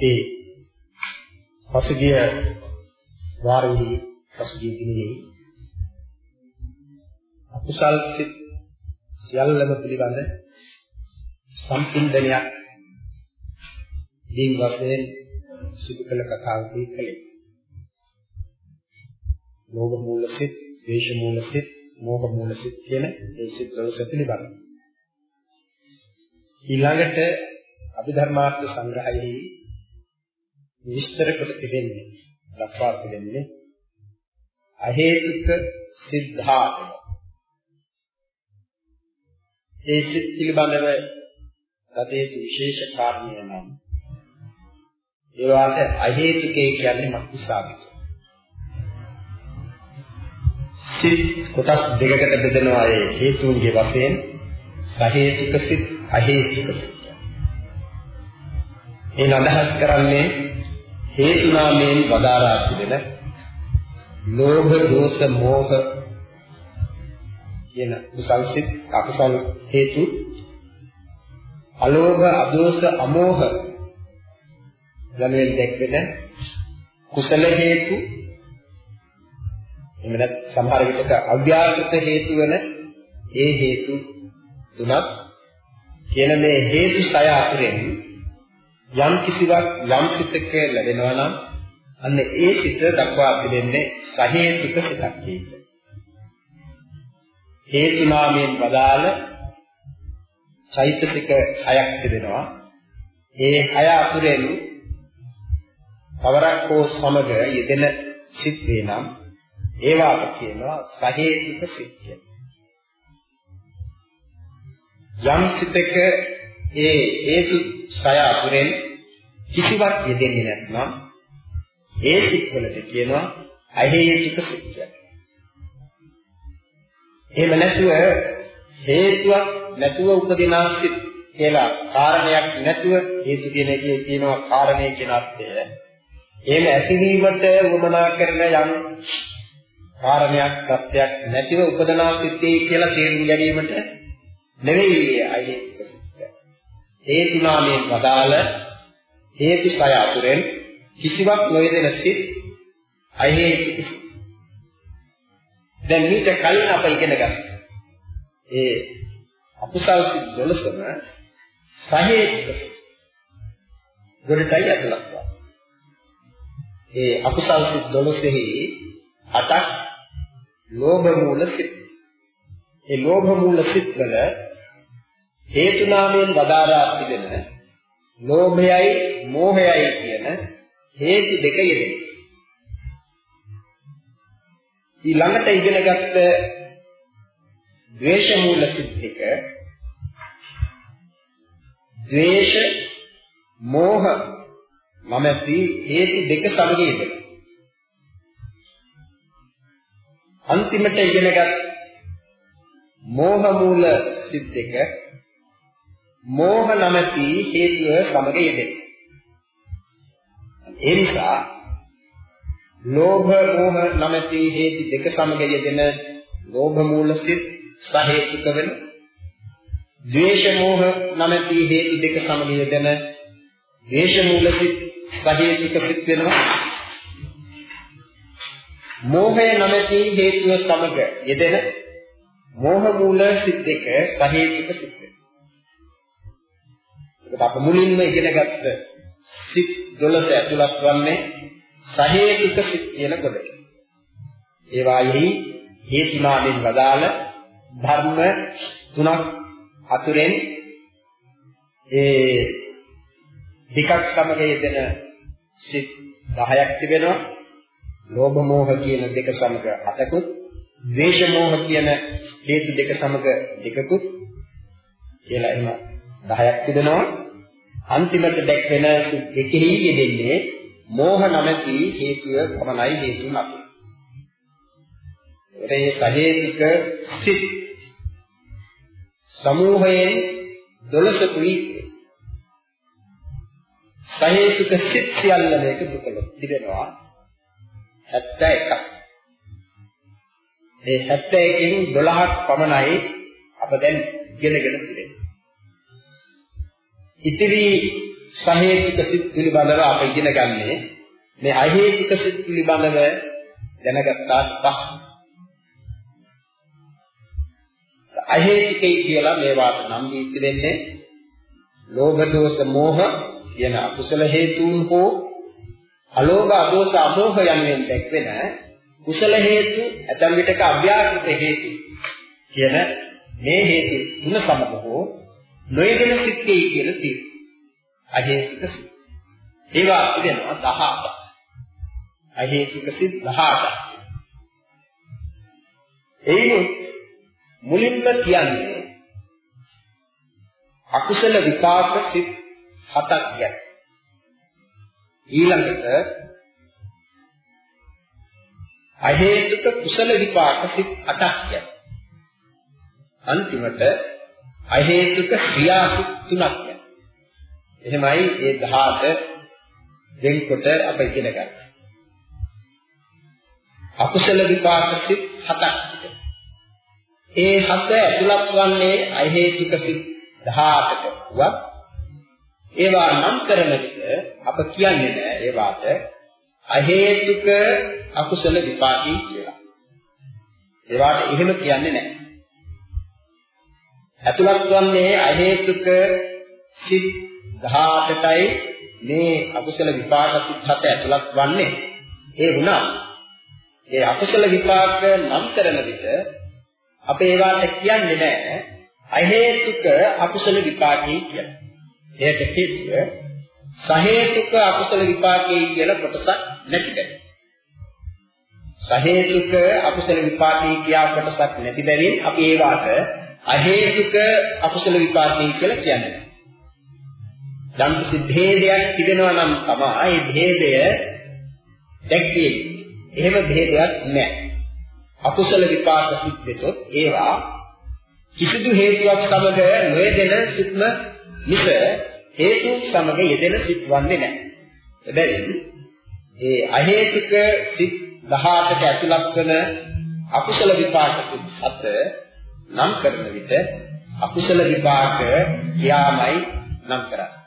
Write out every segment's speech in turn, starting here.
අපි පසුගිය වාරෙහි පසුගිය දිනෙහි අකුසල් සිත් සියල්ලම පිළිබඳ සම්පින්දනයක් දීන් වශයෙන් සිදු කළ කතාවකදී කලේ. ලෝභ මූල සිත්, ද්වේෂ මූල සිත්, මෝහ මූල සිත් කියන මේ සිත් වල පිළිබඳ. ඊළඟට අභිධර්මාර්ථ සංග්‍රහයේ විස්තර කොට තිබෙන්නේ දක්වා තිබෙන්නේ අහේතුක සිද්ධාර්ථ. ඒ සිත් පිළිබඳව ගතේ විශේෂ කාරණය නම් ඒවාට අහේතුකේ කියන්නේ මක්නිසාද සිත් කොටස් දෙකකට බෙදෙනවා ඒ හේතුන්ගේ වශයෙන් සහේතුක සිත් අහේතුක සිත්. එන අදහස් කරන්නේ හේතු නාමයෙන් වදාරා තිබෙන ලෝභ දෝෂ මෝහ කියන කුසල් සිත් අකුසල් හේතු අලෝභ අදෝෂ අමෝහ යනුවෙන් දැක්වෙන කුසල හේතු එහෙම නැත් සමහර විටක අව්‍යාකෘත හේතු වෙන ඒ හේතු තුනක් කියන මේ හේතු සය අතරින් යම් කිසිවක් යම් සිතක ලැබෙනවා නම් අන්න ඒ සිත දක්වා පිළිෙන්නේ සහේතුක සිතක් කියන්නේ. හේතු නාමයෙන් වදාළ චෛතසික හයක් තිබෙනවා. ඒ හය අතුරෙන් කවරක් හෝ සමග යෙදෙන සිත් වේනම් ඒවාට කියනවා සහේතුක සිත් යම් සිතක ඒ හේතු සය අතුරෙන් කිසිවක් යෙදෙන්නේ නැත්නම් ඒ සිත්වලට කියනවා අහේතුක සිත් කියලා. එහෙම නැතුව හේතුවක් නැතුව උපදිනා සිත් කියලා කාරණයක් නැතුව හේතු කියන එකේ තියෙනවා කාරණේ කියන අර්ථය. එහෙම ඇතිවීමට වමනා කරන යම් කාරණයක් සත්‍යයක් නැතිව උපදනා සිත්තේ කියලා තේරුම් ගැනීමට නෙවෙයි අහේතුක සිත්. හේතු නාමයෙන් වදාළ හේතු සය අතුරෙන් කිසිවක් නොයදෙන සිත් අහේතුක සිත්. දැන් මේක කලින් අප ඉගෙන ගත්තා. ඒ අකුසල් සිත් 12ම සහේතුක සිත්. ගොඩටයි අතුලක් වා. ඒ අකුසල් සිත් 12ෙහි අටක් ලෝභ මූල සිත්. ඒ ලෝභ මූල සිත් වල හේතු නාමයෙන් වදාරා තිබෙන ලෝභයයි මෝහයයි කියන හේතු දෙක යෙදෙන. ඊළඟට ඉගෙනගත්ත ද්වේෂ මූල සිත් එක ද්වේෂ මෝහ නැමැති හේතු දෙක සමගයද අන්තිමට ඉගෙනගත් මෝහ මූල සිත් එක මෝහ නැමැති හේතුව සමග යෙදෙන. ඒ නිසා ලෝභ මෝහ නැමැති හේතු දෙක සමග යෙදෙන ලෝභ මූල සිත් සහේතුක වෙන ද්වේෂ මෝහ නැමැති හේතු දෙක සමග යෙදෙන ද්වේෂ මූල සිත් සහේතුක සිත් වෙනවා. මෝහය නැමැති හේතුව සමග යෙදෙන මෝහ මූල සිත් දෙක සහේතුක සිත් වෙනවා. අප මුලින්ම ඉගෙනගත්ත සිත් 12 ඇතුළත් වන්නේ සහේතුක සිත් කියන කොටස. ඒ වායෙහි හේතුනාමෙන් වදාළ ධර්ම තුනක් අතුරෙන් ඒ දෙකක් සමග යෙදෙන සිත් 10ක් තිබෙනවා. ලෝභ මෝහ කියන දෙක සමග 8කුත්, ද්වේෂ මෝහ කියන හේතු දෙක සමග දෙකකුත් කියලා එහෙම 10ක් තිබෙනවා. අන්තිමට දැක්වෙන දෙකෙහි යෙදෙන්නේ මෝහ නැමැති හේතුව පමණයි හේතු නැති. ඒ සහේතුක සිත් සමූහයෙන් 12කුයි සහේතුක සිත් සියල්ලම එකතු කළොත් තිබෙනවා 71ක්. ඒ 71කින් 12ක් පමණයි අප දැන් ඉගෙනගෙන තිබෙන්නේ. ඉතිරි සහේතුක සිත් පිළිබඳව අප ඉගෙන ගන්නේ. මේ අහේතුක සිත් පිළිබඳව දැනගත්තාට පස්සේ. අහේතුකයි කියලා මේවාට නම් දීති දෙන්නේ. ලෝභ දෝෂ මෝහ කියන අකුසල හේතුන් හෝ අලෝභ අදෝෂ අමෝහ යනුවෙන් දැක්වෙන කුසල හේතු ඇතම් විටක අභ්‍යාකෘත හේතු කියන මේ හේතු තුන සමග හෝ නොයෙදෙන සිත්කේ කියන තියෙනවා. අහේතුක සිත්. ඒවා ඉදෙනවා 18. අහේතුක සිත් 18. එයින් මුලින්ම කියන්නේ අකුසල විපාක සිත් හතක් ගැන. ඊළඟට අහේතුක කුසල විපාක සිත් අටක් ගැන. අන්තිමට අහේතුක ක්‍රියා සිත් තුනක් ගැන. එහෙමයි ඒ 18 දෙන්කොට අප ඉගෙන ගන්න. අකුසල විපාක සිත් හතක්. ඒ හත ඇතුළත් වන්නේ අහේතුක සිත් 18ට වත් ඒවා නම් කරන විට අප කියන්නේ නෑ ඒවාට අහේතුක අකුසල විපාකී කියලා. ඒවාට එහෙම කියන්නේ නෑ. ඇතුළත් වන්නේ අහේතුක සිත් 18ටයි මේ අකුසල විපාක සිත් හත ඇතුළත් වන්නේ. ඒ වුණා. ඒ අකුසල විපාක නම් කරන විට අපේ ඒවාට කියන්නේ නෑ අහේතුක අකුසල විපාකී කියලා. එයට හේතුව සහේතුක අකුසල විපාකී කියලා කොටසක් නැති බැරි. සහේතුක අකුසල විපාකී කියා කොටසක් නැති බැවින් අපි ඒවාට අහේතුක අකුසල විපාකී කියලා කියන්නේ. යම් කිසි භේදයක් තිබෙනවා නම් තමයි ඒ භේදය දැක්කේ. එහෙම භේදයක් නැහැ. අකුසල විපාක සිද්දෙතොත් ඒවා කිසිදු හේතුවක් සමග නොයෙදෙන සිත්ම මිස හේතු සමග යෙදෙන සිත් වන්නේ නැහැ. එබැවින් ඒ අහේතුක සිත් 18ට ඇතුළත් වන අකුසල විපාක සිත් හත නම් කරන විට අකුසල විපාක යාමයි නම් කරන්නේ.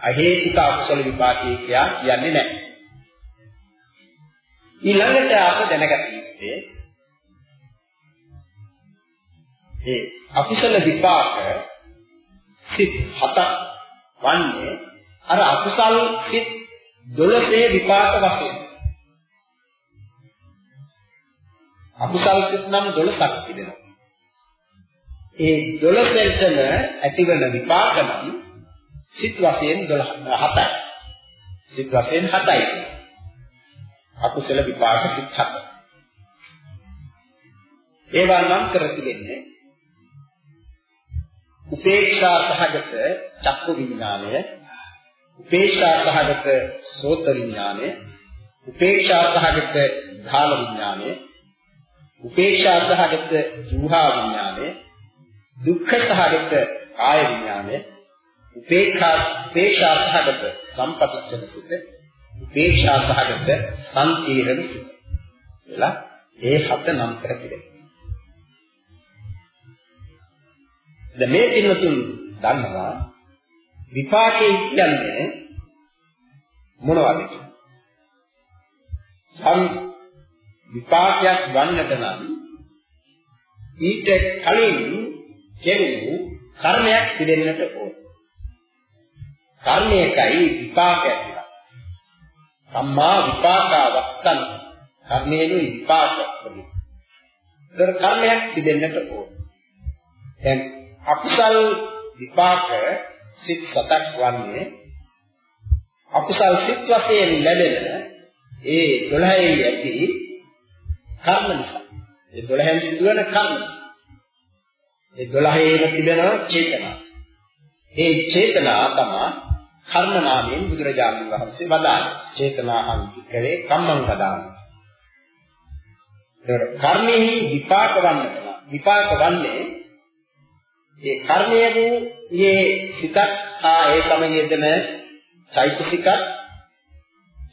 අහේතුක අකුසල විපාකයේ කියා කියන්නේ නැහැ. ඊළඟට අප දැනගත යුත්තේ ඒ අකුසල විපාක සිත් හතක් වන්නේ අර අකුසල් සිත් 12 විපාක වශයෙන් අකුසල් සිත් නම් 12ක් තිබෙනවා ඒ 12ටම ඇතිවන විපාක නම් සිත් වශයෙන් 12 7යි. සිත් වශයෙන් 7යි. අකුසල විපාක සිත් 7. ඒවා නම් කර තිබෙන්නේ උපේක්ෂා සහගත චක්කු විඥානය, උපේක්ෂා සහගත සෝත විඥානය, උපේක්ෂා සහගත ධාන විඥානය, උපේක්ෂා සහගත ජීවහා විඥානය, දුක්ඛ සහගත කාය විඥානය උපේක්ෂා උපේක්ෂා සහගත සම්පතිච්ඡන සිත උපේක්ෂා සහගත සම්තීරණ සිත එලා ඒ හත නම් කර පිළිගන්න. දැන් මේ පින්නතුන් දන්නවා විපාකේ කියන්නේ මොනවද කියලා. සම් විපාකයක් වන්නට නම් ඊට කලින් කෙරෙහි කර්මයක් පිළිෙන්නට ඕන. කර්මයකයි විපාකයක් කියලා. සම්මා විපාකවත්තන් කර්මයේදී විපාකයක් තිබෙනවා. ඒතර කර්මයක් තිබෙන්නට ඕන. දැන් අකුසල් විපාක සිත් සතක් වන්නේ අකුසල් සිත් වශයෙන් ලැබෙන ඒ 12 ඇති කර්ම නිසා. ඒ 12න් සිදුවන කර්ම නිසා. ඒ 12ේම තිබෙන චේතනා. ඒ චේතනා තමයි කර්ම නාමයෙන් බුදුරජාණන් වහන්සේ වදාළේ. චේතනා අන්තිකේ කම්මං වදාළේ. ඒකට කර්මෙහි විපාක වන්නට විපාක වන්නේ ඒ කර්මයේ මේ සිතක් ආ ඒ සමයේදම චෛතසික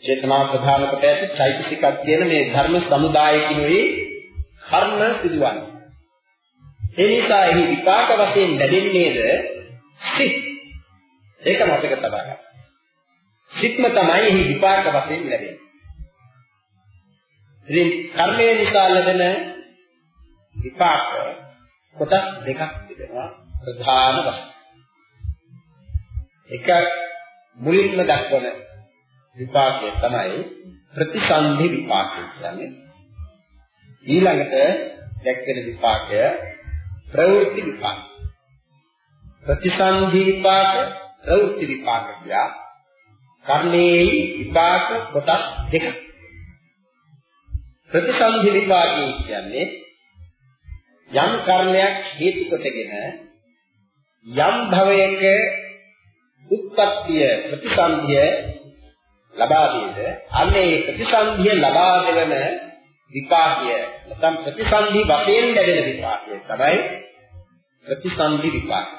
චේතනා ප්‍රධාන කොට ඇති චෛතසිකක් කියන මේ ධර්ම සමුදායකිනුයි කර්ම සිදුවන්නේ. ඒ නිසා එහි විපාක වශයෙන් ලැබෙන්නේද සිත්. ඒක මතක තබා ගන්න. සිත්ම තමයි එහි විපාක වශයෙන් ලැබෙන්නේ. ඉතින් කර්මය නිසා ලැබෙන විපාක කොටස් දෙකක් තිබෙනවා ප්‍රධාන වශයෙන්. එක මුලින්ම දක්වන විපාකය තමයි ප්‍රතිසන්ධි විපාකය කියන්නේ. ඊළඟට දැක්වෙන විපාකය ප්‍රවෘත්ති විපාක. ප්‍රතිසන්ධි විපාක ප්‍රවෘත්ති විපාක කියලා කර්මයේ විපාක කොටස් දෙකක්. ප්‍රතිසන්ධි විපාකය කියන්නේ යම් කර්මයක් හේතු කොටගෙන යම් භවයක උත්පත්තිය ප්‍රතිසන්ධිය ලබා දෙද අන්නේ ප්‍රතිසන්ධිය ලබා දෙවන විපාකය නැත්නම් ප්‍රතිසන්ධි වශයෙන් ලැබෙන විපාකය තමයි ප්‍රතිසන්ධි විපාකය.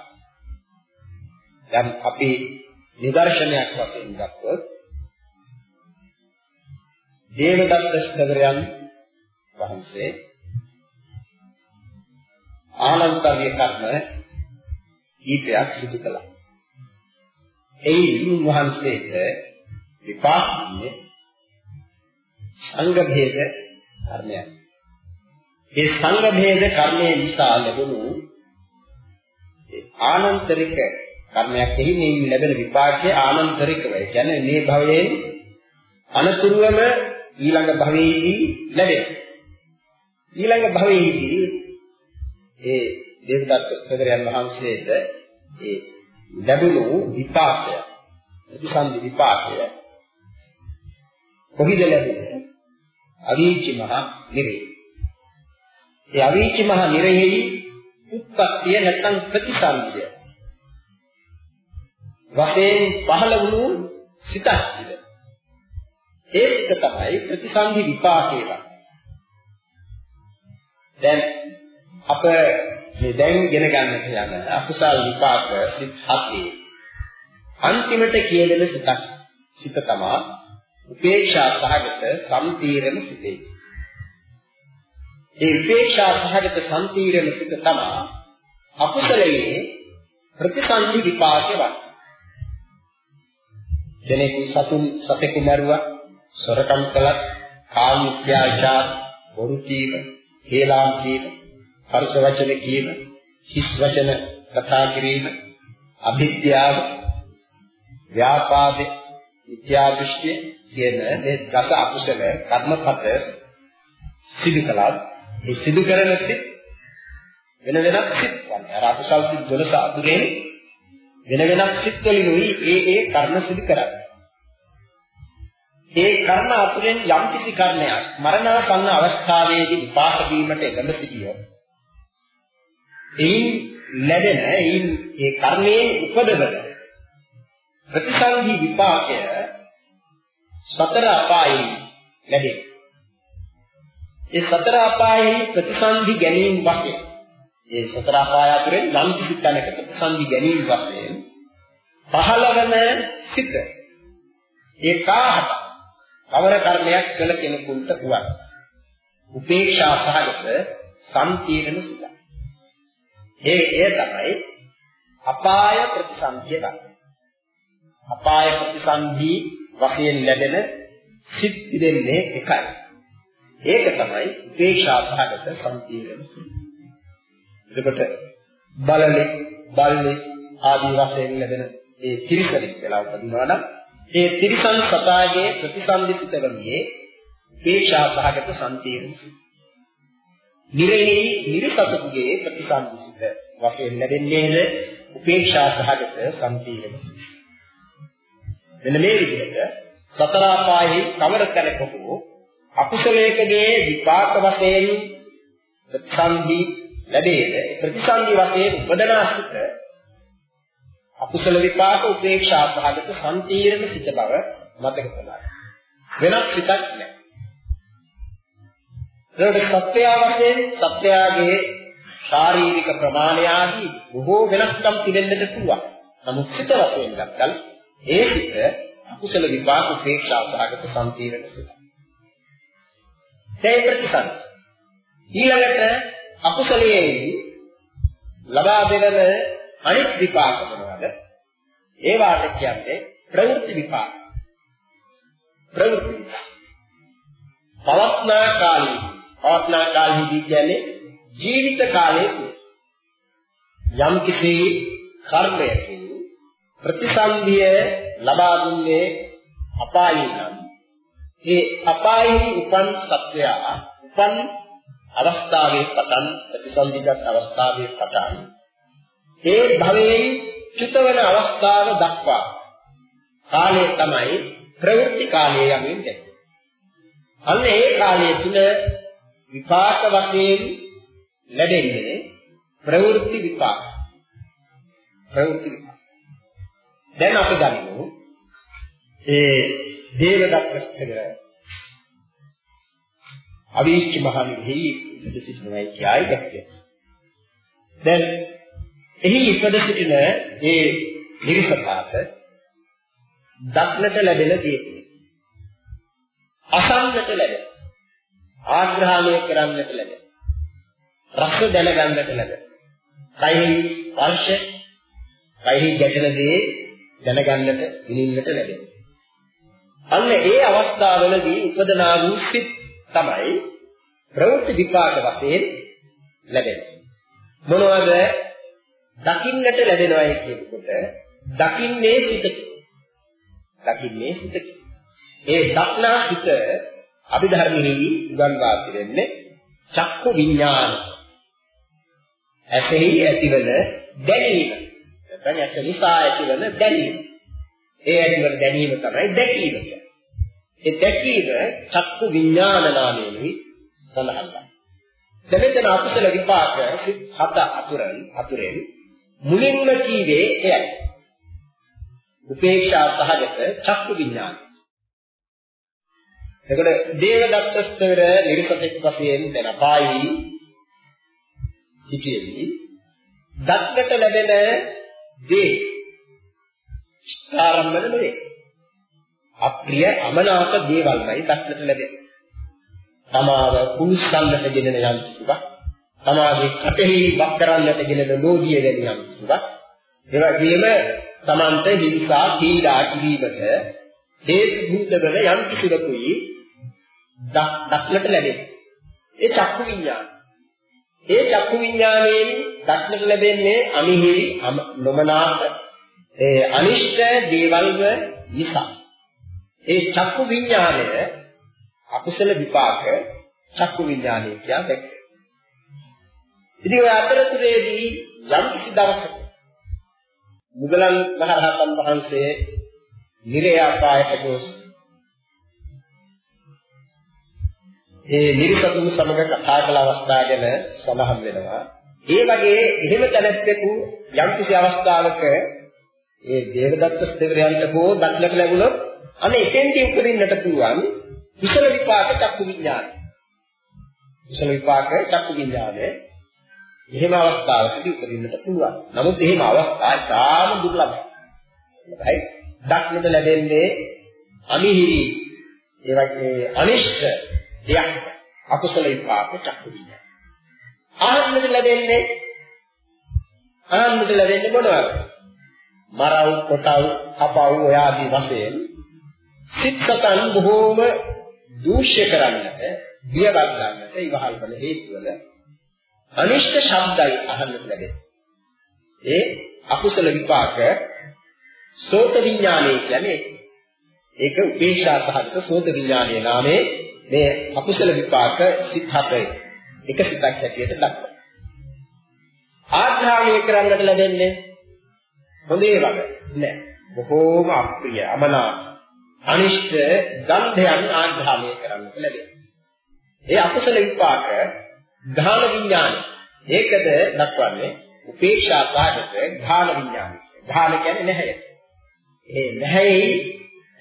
දැන් අපි නිදර්ශනයක් වශයෙන් ගත්තොත් දේවදත්ත ස්ථවරයන් වහන්සේ ආනන්තර්ය කර්ම කීපයක් සිදු කළා. එයින් වහන්සේට විපාක දෙන්නේ සංඝ භේද කර්මයක්. ඒ සංඝ භේද කර්මයේ නිසා ලැබුණු ආනන්තරික කර්මයක් එහි මේ ලැබෙන විපාකයේ ආනන්තරිකව. ඒ කියන්නේ මේ භවයෙන් අනතුරුවම ඊළඟ භවයේදී ලැබෙනවා. ඊළඟ භවයේදී ඒ දේවදත්ත ස්තකරයන් වහන්සේට ඒ ලැබුණු විපාකය ප්‍රතිසන්දි විපාකය කොහිද ලැබුණේ? අවීචි මහ නිරේ. ඒ අවීචි මහ නිරෙහි උත්පත්තිය නැත්නම් ප්‍රතිසන්දිය වශයෙන් පහළ වුණු සිතක් ඉද. ඒක තමයි ප්‍රතිසන්දි විපාකේ වන්නේ. දැන් අප මේ දැන් ඉගෙන ගන්නට යන අකුසල විපාක සිත් හතේ අන්තිමට කියවෙන සිතක් සිත තමයි උපේක්ෂා සහගත සම්තීරණ සිතේ. ඒ උපේක්ෂා සහගත සම්තීරණ සිත තමයි අකුසලයේ ප්‍රතිසන්දි විපාකේ වන්නේ. දෙනෙකු සතුන් සතෙකු මරුවා සොරකම් කළත් කාම මිත්‍යාචාර බොරු කීම හේලාම් කීම පරුස වචන කීම හිස් වචන කතා කිරීම අභිද්‍යාව ව්‍යාපාදේ මිත්‍යා දෘෂ්ටිය කියන මේ දස අකුසල කර්මපත සිදු කළා ඒ සිදු කරන සිත් වෙන වෙනත් සිත් වන්නේ අර අකුසල් සිත් 12 අතුරෙන් වෙන වෙනත් සිත් වලිනුයි ඒ ඒ කර්ම සිදු කරන්නේ ඒ කර්ම අතුරෙන් යම් කිසි කර්මයක් මරණාසන්න අවස්ථාවේදී විපාක දීමට එකඳ සිටියොත් එයින් ලැබෙන එයින් ඒ කර්මයෙන් උපදවන ප්‍රතිසංගි විපාකය සතර අපායේ ලැබේ. ඒ සතර අපායේ ප්‍රතිසන්දි ගැනීම වශයෙන් ඒ සතර අපාය අතුරෙන් යම් කිසි තැනක ප්‍රතිසන්දි ගැනීම වශයෙන් පහළවන සිත ඒ කාහට කවර කර්මයක් කළ කෙනෙකුට වුවත් උපේක්ෂා සහගත සම්පීර්ණ සිත. ඒ එය තමයි අපාය ප්‍රතිසන්දිය ගන්න. අපාය ප්‍රතිසන්දි වශයෙන් ලැබෙන සිත් දෙන්නේ එකයි. ඒක තමයි උපේක්ෂා සහගත සම්පීර්ණ සිත්. එතකොට බලලේ බලලේ ආදී වශයෙන් ලැබෙන ඒ ත්‍රිසරික් වෙලා උපදිනවා නම් ඒ ත්‍රිසං සතාගේ ප්‍රතිසන්දිසිත වන්නේ උපේක්ෂා සහගත සම්පීර්ණ සිත්. නිරෙහි නිර්සතුගේ ප්‍රතිසන්දිසිත වශයෙන් ලැබෙන්නේද උපේක්ෂා සහගත සම්පීර්ණ සිත්. මෙන්න මේ විදිහට සතර අපායෙහි කවර තැනක හෝ අකුසලයකගේ විපාක වශයෙන් ප්‍රතිසන්දි ලැබේද ප්‍රතිසන්දි වශයෙන් උපදනාසිත අකුසල විපාක උපේක්ෂා සහගත සම්පීර්ණ සිත බව මතක තබා වෙනත් සිතක් නැහැ. ඒකට සත්‍ය වශයෙන් සත්‍යයේ ශාරීරික ප්‍රමාණය ආදී බොහෝ වෙනස්කම් තිබෙන්නට පුළුවන්. නමුත් සිත වශයෙන් ගත්තල් ඒ සිත අකුසල විපාක උපේක්ෂා සහගත සම්පීර්ණ සිත. ඒ ප්‍රතිසන් ඊළඟට අකුසලයේ ලබා දෙවන අනිත් විපාක මොනවද? ඒ වාට කියන්නේ ප්‍රවෘත්ති විපාක. ප්‍රවෘත්ති පවත්නා කාලී පවත්නා කාලෙදී කියන්නේ ජීවිත කාලයේ යම් කිසි කර්මයකින් ප්‍රතිසන්දිය ලබා දුන්නේ අපායේ නම්. ඒ අපායේ උපන් සත්වයා උපන් අවස්ථාවේ පටන් ප්‍රතිසන්දිගත් අවස්ථාවේ පටන් ඒ භවයෙන් චුතවන අවස්ථාව දක්වා කාලය තමයි ප්‍රවෘත්ති කාලය යමින් දැක්කේ. අන්න ඒ කාලය තුල විපාක වශයෙන් ලැබෙන්නේ ප්‍රවෘත්ති විපාක. ප්‍රවෘත්ති විපාක. දැන් අපි ගනිමු ඒ දේවදත්ත ස්තර අවීච මහණෙහි ඉපද සිටිනයි කියයි දැක්කේ. දැන් එහි ඉපද සිටින ඒ නිරිසතාට දක්නට ලැබෙන දේ අසන්නට ලැබෙන ආග්‍රහණය කරන්නට ලැබෙන රස දැනගන්නට ලැබෙන කයෙහි ස්පර්ශ කයෙහි ගැටෙන දේ දැනගන්නට විඳින්නට ලැබෙන අන්න ඒ අවස්ථාවවලදී උපදනා වූ සිත් තමයි ප්‍රවෘත්ති විපාක වශයෙන් ලැබෙන්නේ මොනවද දකින්නට ලැබෙනවයි කියනකොට දකින්නේ සිතක. දකින්නේ සිතක. ඒ දක්නා සිත අභිධර්මෙහි උගන්වා දෙන්නේ චක්කු විඥාන. ඇසෙහි ඇතිවන දැනීම. නැත්නම් ඇස නිසා ඇතිවන දැනීම. ඒ ඇතිවන දැනීම තමයි දැකීම. ඒ දැකීම චක්කු විඥාන නාමයෙන් සඳහන් වෙනවා. දෙමෙතන අකුසල විපාක සිත් හත අතුරෙන් අතුරෙන් මුලින්ම කීවේ එයයි. උපේක්ෂා සහගත චක්කු විඥාන. එතකොට දේවදත්ත ස්තවර නිර්සතෙක් වශයෙන් දැන පායි සිටියේදී දක්කට ලැබෙන දේ ආරම්භන නෙවේ. අප්‍රිය අමනාප දේවල්මයි දක්කට ලැබෙන්නේ. තමාව කුණුස්සන්නට ගෙනෙන යම් කිසිවක් තමාගේ කටෙහි වක් කරන්නට ගෙනෙන ලෝධිය වැනි යම් කිසිවක් ඒ වගේම තමන්ට හිංසා පීඩා කිරීමට හේතු භූත වන යම් කිසිවකුයි දක්නට ලැබෙන. ඒ චක්කු විඤ්ඤාණ. ඒ චක්කු විඤ්ඤාණයෙන් දක්නට ලැබෙන්නේ අමිහිරි නොමනාප ඒ අනිෂ්ට දේවල්ව නිසා. ඒ චක්කු විඤ්ඤාණය අකුසල විපාක චක්කු විඥානය කියන දෙක. ඉතින් ඔය අතරතුරේදී යම් කිසි දවසක මුගලන් මහරහතන් වහන්සේ නිරේ ආකායට ගොස් ඒ නිරිසතුන් සමග කතා කළ අවස්ථා ගැන සඳහන් වෙනවා. ඒ වගේ එහෙම තැනැත්තෙකු යම් කිසි අවස්ථාවක ඒ දේවදත්ත ස්තේවරයන්ට හෝ දක්නට ලැබුණොත් අනේ එතෙන්දී උපදින්නට පුළුවන් කුසල විපාක චක්කු විඥානය. කුසල විපාක චක්කු විඥානය. එහෙම අවස්ථාවකදී උපදින්නට පුළුවන්. නමුත් එහෙම අවස්ථා තාම දුර්ලභයි. හරි? දක්නට ලැබෙන්නේ අමිහිරි ඒ වගේ අනිෂ්ට දෙයක් අකුසල විපාක චක්කු විඥානය. ආත්මද ලැබෙන්නේ ආත්මද ලැබෙන්නේ මොනවද? මරව් කොටව් කපව් ඔය ආදී වශයෙන් සිත් සතන් බොහෝම දූෂ්‍ය කරන්නට, බියවත් ගන්නට ඉවහල් කරන හේතු වල අනිෂ්ට ශබ්දයි අහන්නට ලැබෙනවා. ඒ අකුසල විපාක සෝත විඥානයේ කියන්නේ ඒක උපේක්ෂා සහගත සෝත විඥානයේ නාමයේ මේ අකුසල විපාක සිත් හතේ එක සිතක් හැටියට දක්වනවා. ආග්‍රහණය කරන්නට ලැබෙන්නේ හොඳේ වගේ නෑ. බොහෝම අප්‍රිය අමනාප අනිෂ්ට ගන්ධයන් ආග්‍රහණය කරන්නට ලැබෙනවා. ඒ අකුසල විපාක ධාන විඥාන. ඒකද දක්වන්නේ උපේක්ෂා සාගත ධාන විඥාන. ධාන කියන්නේ නැහැ. ඒ නැහැයි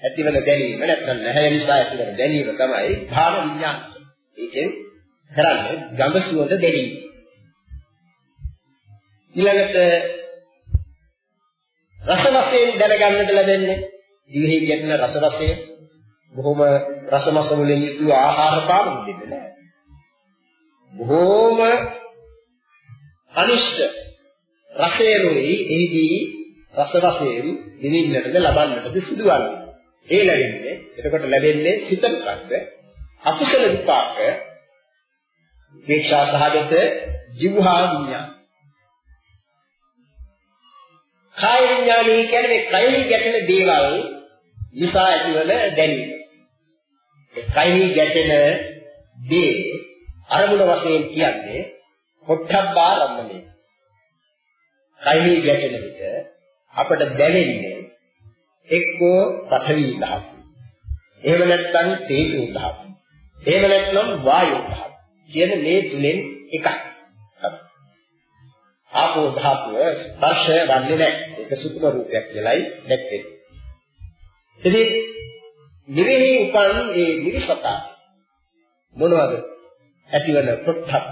ඇතිවන දැනීම නැත්නම් නැහැ නිසා ඇතිවන දැනීම තමයි ධාන විඥාන. ඒකෙන් කරන්නේ ගඳ සුවඳ දැනීම. ඊළඟට රස වශයෙන් දැනගන්නට ලැබෙන්නේ දිවෙහි ගැටෙන රස රසය බොහොම රසමස වලින් යුතු ආහාර පාන දෙන්නේ නැහැ. බොහොම අනිෂ්ට රසයරුයි එහිදී රස රසයෙන් දිනින්නටද ලබන්නටද සිදුවන්නේ. ඒ ලැබෙන්නේ එතකොට ලැබෙන්නේ සිත මොකද්ද? අකුසල විපාක වේක්ෂා සහගත ජීවහා විඤ්ඤාණ. කාය විඤ්ඤාණය කියන්නේ කයෙහි ගැටෙන දේවල් නිසා ඇතිවන දැනීම. ඒ කයෙහි ගැටෙන දේ අරමුණ වශයෙන් කියන්නේ පොට්ටබ්බාරම්මනේ. කයෙහි ගැටෙන විට අපට දැනෙන්නේ එක්කෝ පඨවි ධාතු. එහෙම නැත්නම් තේජෝ ධාතු. එහෙම නැත්නම් වායෝ ධාතු. කියන මේ තුනෙන් එකක්. ආපෝ ධාතුව ස්පර්ශය වන්නේ නැහැ. ඒක සුතුම රූපයක් කියලායි දැක්කේ. ඉතින් නිවෙහි උපන් ඒ නිවිසතා මොනවද? ඇතිවන පොට්ටක්.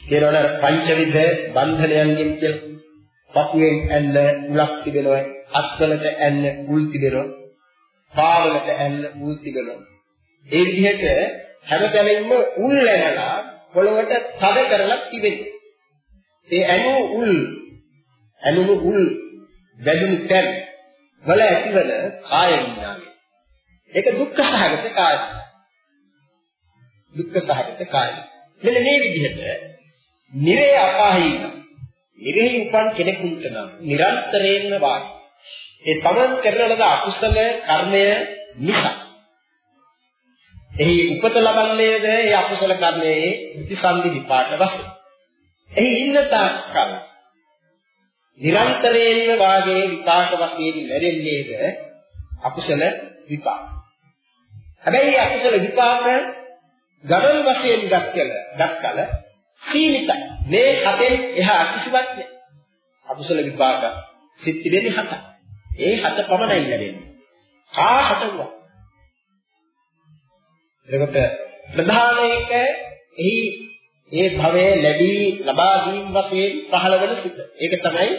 කියනවනේ පංචවිධ බන්ධනයන්ගෙන් කියලා. පපුවෙන් ඇල්ල උලක් තිබෙනවා, අත්වලට ඇල්ල උල් තිබෙනවා, පාවලට ඇල්ල උල් තිබෙනවා. ඒ විදිහට හැමතැනින්ම උල් ඇනලා පොළොවට තද කරලා තිබෙනවා. ඒ ඇනු උල් ඇනුණු උල් වැදුණු තැන් වල ඇතිවන කාය විඥානය. ඒක දුක්ඛ සහගත කාය. දුක්ඛ සහගත කාය. මෙන්න මේ විදිහට නිරේ අපාහි නිරෙහි උපන් කෙනෙකුට නම් නිරන්තරයෙන්ම වායි. ඒ තමන් කරන ලද අකුසල කර්මය නිසා එහි උපත ලබන්නේද ඒ අකුසල කර්මයේ ප්‍රතිසන්දි විපාක වශයෙන්. එහි ඉන්න තාක්කල් නිරන්තරයෙන්ම වාගේ විපාක වශයෙන් ලැබෙන්නේද අකුසල විපාක. හැබැයි අකුසල විපාක ගණන් වශයෙන් දක්කල දක්කල සීමිතයි. මේ හතෙන් එහා කිසිවක් නැහැ. අකුසල විපාක සිත් තිබෙන්නේ හතයි. ඒ හත පමණයි ලැබෙන්නේ. ආ හත වුණා. එතකොට ප්‍රධාන එක එහි ඒ භවයේ ලැබී ලබා දීම් වශයෙන් පහළ වෙන සිත. ඒක තමයි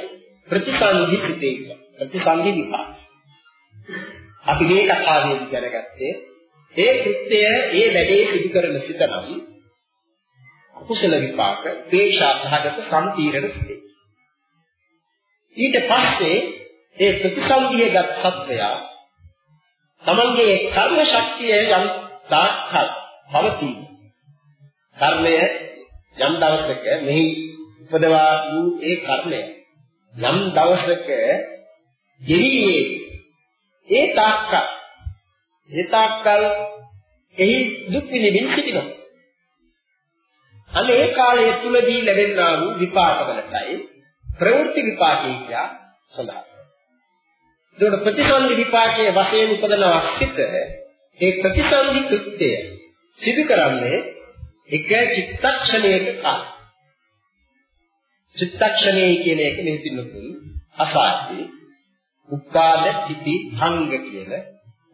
ප්‍රතිසන්දි සිතේ කියන්නේ. ප්‍රතිසන්දි විපාක. අපි මේ කතාවේදී දැනගත්තේ ඒ කෘත්‍යය ඒ වැඩේ සිදු කරන සිත නම් කුසල විපාක, පේක්ෂා සහගත සම්පීරණ සිතේ. ඊට පස්සේ ඒ ප්‍රතිසන්දියගත් සත්වයා තමන්ගේ කර්ම ශක්තිය යම් තාක්කල් පවතී. කර්මය යම් දවසක මෙහි උපදවා වූ ඒ කර්මය යම් දවසක ගෙවියේ ඒ තාක්කල් ඒ තාක්කල් එහි දුක් විඳින්න සිටිනවා. අන්න ඒ කාලය තුලදී ලැබෙනා වූ විපාකවලටයි ප්‍රවෘත්ති විපාකේ කියා සඳහන්. ඒකට ප්‍රතිසන්දි විපාකයේ වශයෙන් උපදන අස්තිත ඒ ප්‍රතිසන්දි කෘත්‍යය සිදු කරන්නේ එක චිත්තක්ෂණයක කාල. චිත්තක්ෂණය කියන එක නිහිතිනුතුන් අසාධි උපාද තිති භංග කියන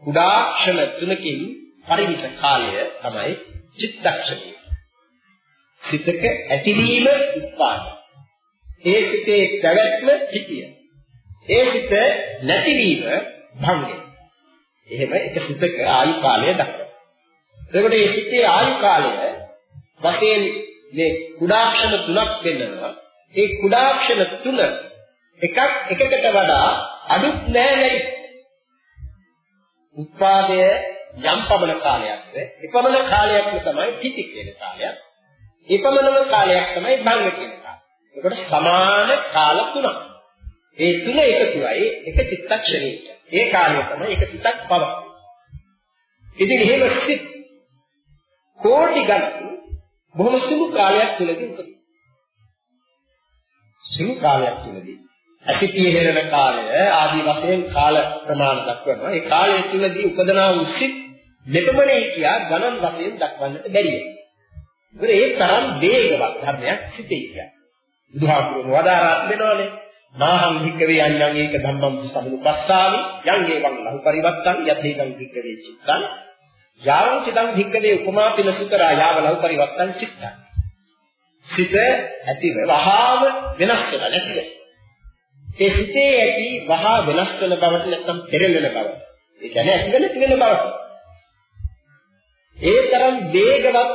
කුඩා ක්ෂණ තුනකින් පරිමිත කාලය තමයි චිත්තක්ෂණය. සිතක ඇතිවීම උත්පාද. ඒ සිතේ පැවැත්ම පිටිය. ඒ සිත නැතිවීම භංගය. එහෙම එක සිතක ආයු කාලය දක්වනවා. එතකොට මේ සිතේ ආයු කාලය වශයෙන් මේ කුඩාක්ෂණ තුනක් වෙන්නවා. ඒ කුඩාක්ෂණ තුන එකක් එකකට වඩා අඩුත් නෑ නෙයි. උත්පාදය යම් පමණ කාලයක්ද එපමණ කාලයක්ම තමයි තිති කියන කාලයක්. එකමනම කාලයක් තමයි භංග කියන කාලය. ඒකට සමාන කාල තුනක්. ඒ තුන එකතුවයි එක චිත්තක්ෂණයක. ඒ කාලය තමයි එක සිතක් පව. ඉතින් එහෙම සිත් කෝටි ගණන් බොහොම සුළු කාලයක් තුලදී උපදින. සුළු කාලයක් තුලදී අසිතිය හෙරන කාලය ආදී වශයෙන් කාල ප්‍රමාණ දක්වනවා. ඒ කාලය තුලදී උපදනා වූ සිත් මෙතමනේ කියා ගණන් වශයෙන් දක්වන්නට බැරිය. මොකද ඒ තරම් වේගවත් ධර්මයක් සිටේ කියන්නේ. බුදුහාමුදුරුවෝ වදාරා දෙනවානේ. නාහං භික්කවේ අඤ්ඤං ඒක ධම්මං සමුපස්සාමි යං ඒවං ලහු පරිවත්තං යතේකං භික්කවේ චිත්තං යාවං චිතං භික්කවේ උපමා පිලසුතරා යාව ලහු පරිවත්තං චිත්තං. සිත ඇතිව වහාම වෙනස් වෙලා නැතිව. ඒ සිතේ ඇති වහා වෙනස් වෙන බවට නැත්නම් පෙරලෙන බවට. ඒ කියන්නේ ඇති වෙන තියෙන බවට. ඒ තරම් වේගවත්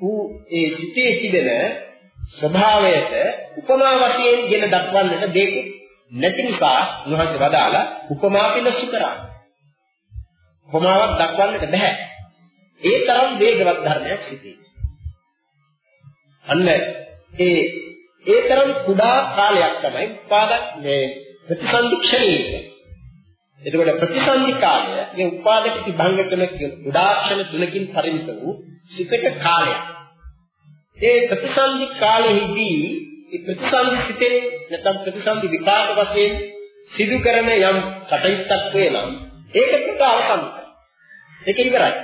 වූ ඒ සිතේ තිබෙන ස්වභාවයට උපමා වශයෙන් ගෙන දක්වන්නට දෙක නැති නිසා උන්වහන්සේ වදාලා උපමා පිළිසු කරා. කොමාවක් දක්වන්නට බෑ. ඒ තරම් වේගවත් ධර්මයක් සිටී. අන්න ඒ ඒ තරම් කුඩා කාලයක් තමයි උපාදක් මේ ප්‍රතිසන්දි ක්ෂණයේ. එතකොට ප්‍රතිසන්දි කාලය මේ උපාදක විභංග කරන කුඩා ක්ෂණ තුනකින් පරිමිත වූ සිතක කාලයක්. ඒ ප්‍රතිසන්දි කාලෙහිදී ඒ ප්‍රතිසන්දි සිතේ නැත්නම් ප්‍රතිසන්දි විපාක වශයෙන් සිදු කරන යම් කටයුත්තක් වේනම් ඒකට අවසන් ඒක ඉවරයි.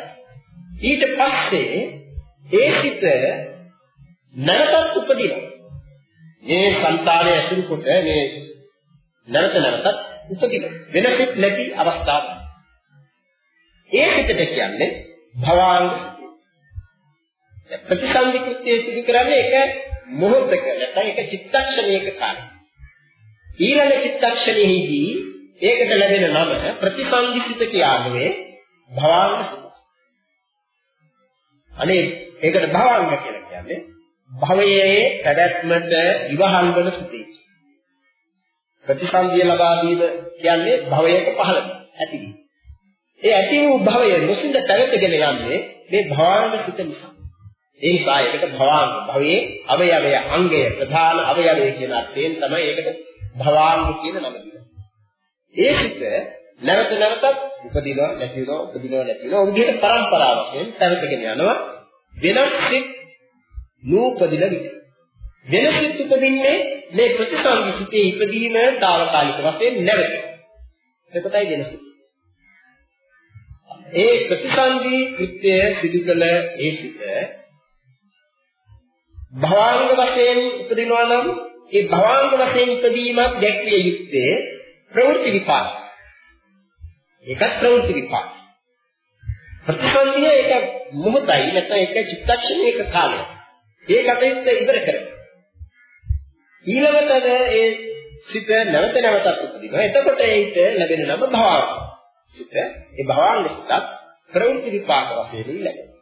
ඊට පස්සේ ඒ සිත නැවතත් උපදිනවා. මේ సంతානය ඇසුරු කොට මේ නැවත නැවතත් උපදිනවා. වෙනසෙත් නැති අවස්ථාවක්. ඒ සිතට කියන්නේ භවාංග ප්‍රතිසන්දි කෘත්‍යය සිදු කරන්නේ එක මොහොතක නැත්නම් එක චිත්තක්ෂණයක කාලය. ඊළඟ චිත්තක්ෂණයේදී ඒකට ලැබෙන නම ප්‍රතිසන්දිසිත කියන්නේ භවාංග සිත. අනේ ඒකට භවාංග කියලා කියන්නේ භවයේ පැවැත්මට ඉවහල් වන සිතේ. ප්‍රතිසන්දිය ලබා දීම කියන්නේ භවයක පහළ ඇතිවීම. ඒ ඇති වූ භවය මුසින්ද පැවැත්ගෙන යන්නේ මේ භවාංග සිත නිසා. ඒ නිසා ඒකට භවාංග භවයේ අවයවය අංගය ප්‍රධාන අවයවය කියන අර්ථයෙන් තමයි ඒකට භවාංග කියන නම දෙන්නේ. ඒ සිත නැවත නැවතත් උපදිනවා නැති වෙනවා උපදිනවා නැති වෙනවා. ඔය විදිහට පරම්පරාව වශයෙන් පැවතගෙන යනවා. වෙනත් සිත් නූපදින විට. වෙන සිත් උපදින්නේ මේ ප්‍රතිසංගි සිතේ ඉපදීම తాවකාලික වශයෙන් නැවත. එතකොටයි වෙනස. ඒ ප්‍රතිසංගි කෘත්‍ය සිදු කළ ඒ සිත භවාංග වශයෙන් උපදිනවා නම් ඒ භවාංග වශයෙන් ඉපදීමක් දැක්විය යුත්තේ ප්‍රවෘත්ති විපාක. ඒකත් ප්‍රවෘත්ති විපාක. ප්‍රතිසන්දිය ඒක මොහොතයි නැත්නම් ඒක චිත්තක්ෂණයක කාලය. ඒ කටයුත්ත ඉවර කරනවා. ඊළඟට ඒ සිත නැවත නැවතත් උපදිනවා. එතකොට ඒිට ලැබෙන නම භවාංග. සිත ඒ භවාංග සිතත් ප්‍රවෘත්ති විපාක වශයෙන් ලැබෙනවා.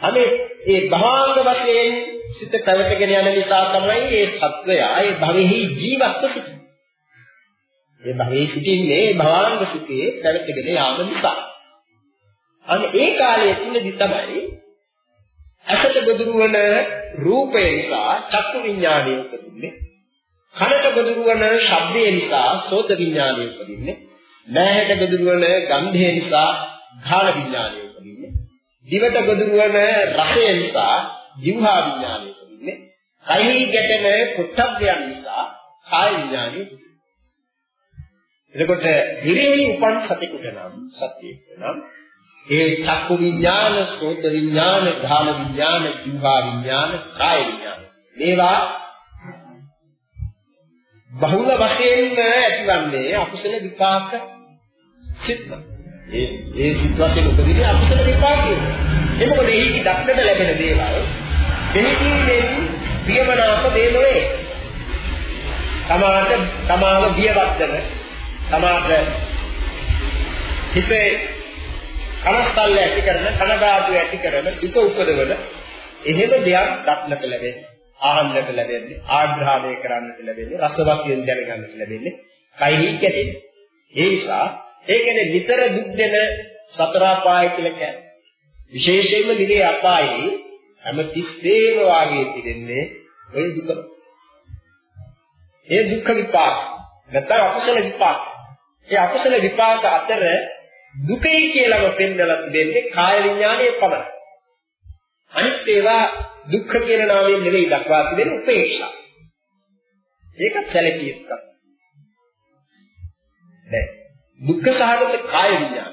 අනේ ඒ භවාංග වශයෙන් සිත පැවතගෙන යන නිසා තමයි මේ සත්වයා ඒ භවෙහි ජීවත්ව සිටින්නේ. ඒ භවෙහි සිටින්නේ භවාංග සිතේ පැවතගෙන යාම නිසා. අනේ ඒ කාලයේ තුලදී තමයි ඇසට ගොදුරු වන රූපය නිසා චක්කු විඥානය උපදින්නේ. කනට ගොදුරු වන ශබ්දය නිසා සෝත විඥානය උපදින්නේ. නෑහට ගොදුරු වන ගන්ධය නිසා ධාන විඥානය දිවට ගොදුරු වන රසය නිසා ජීවහා විඥානය උපදින්නේ. කයෙහි ගැටෙන පුත්තබ්බයන් නිසා කාය විඥානය උපදින්නේ. එතකොට ඉරෙහි උපන් සතෙකුට නම් සත්‍යයට නම් ඒ චක්කු විඥාන, සෝත විඥාන, ධාන විඥාන, ජීවහා විඥාන, කාය විඥාන. මේවා බහුල වශයෙන් ඇතිවන්නේ අකුසල විපාක සිත්. ඒ ඒ සිත් වශයෙන් උපදින්නේ අකුසල විපාකය. ඒ මොකද එහි දක්නට ලැබෙන දේවල් දෙහිදීෙන් ප්‍රියමනාප දේ නොවේ. තමාට තමාව බියවත්තන තමාට හිතේ කනස්තල්ල ඇති කරන කනගාටු ඇති කරන දුක උපදවන එහෙම දෙයක් දක්නට ලැබෙන්නේ ආහන්නට ලැබෙන්නේ ආග්‍රහණය කරන්නට ලැබෙන්නේ රසවත්යෙන් දැනගන්නට ලැබෙන්නේ කයිහි කැටෙන්නේ ඒ නිසා ඒ කියන්නේ නිතර දුක් දෙන සතර අපාය කියලා කියන්නේ. විශේෂයෙන්ම නිරේ අපායේ හැම තිස්සේම වාගේ තිබෙන්නේ ওই දුක. ඒ දුක්ඛ විපාක නැත්නම් අකුසල විපාක. ඒ අකුසල විපාක අතර දුකයි කියලාම පෙන්නලා තිබෙන්නේ කාය විඥානයේ පමණයි. අනිත් ඒවා දුක්ඛ කියන නාමයෙන් නෙවෙයි දක්වා තිබෙන්නේ උපේක්ෂා. ඒකත් සැලකිය යුතුයි. දැන් දුක්ඛ සහගත කාය විඥාන.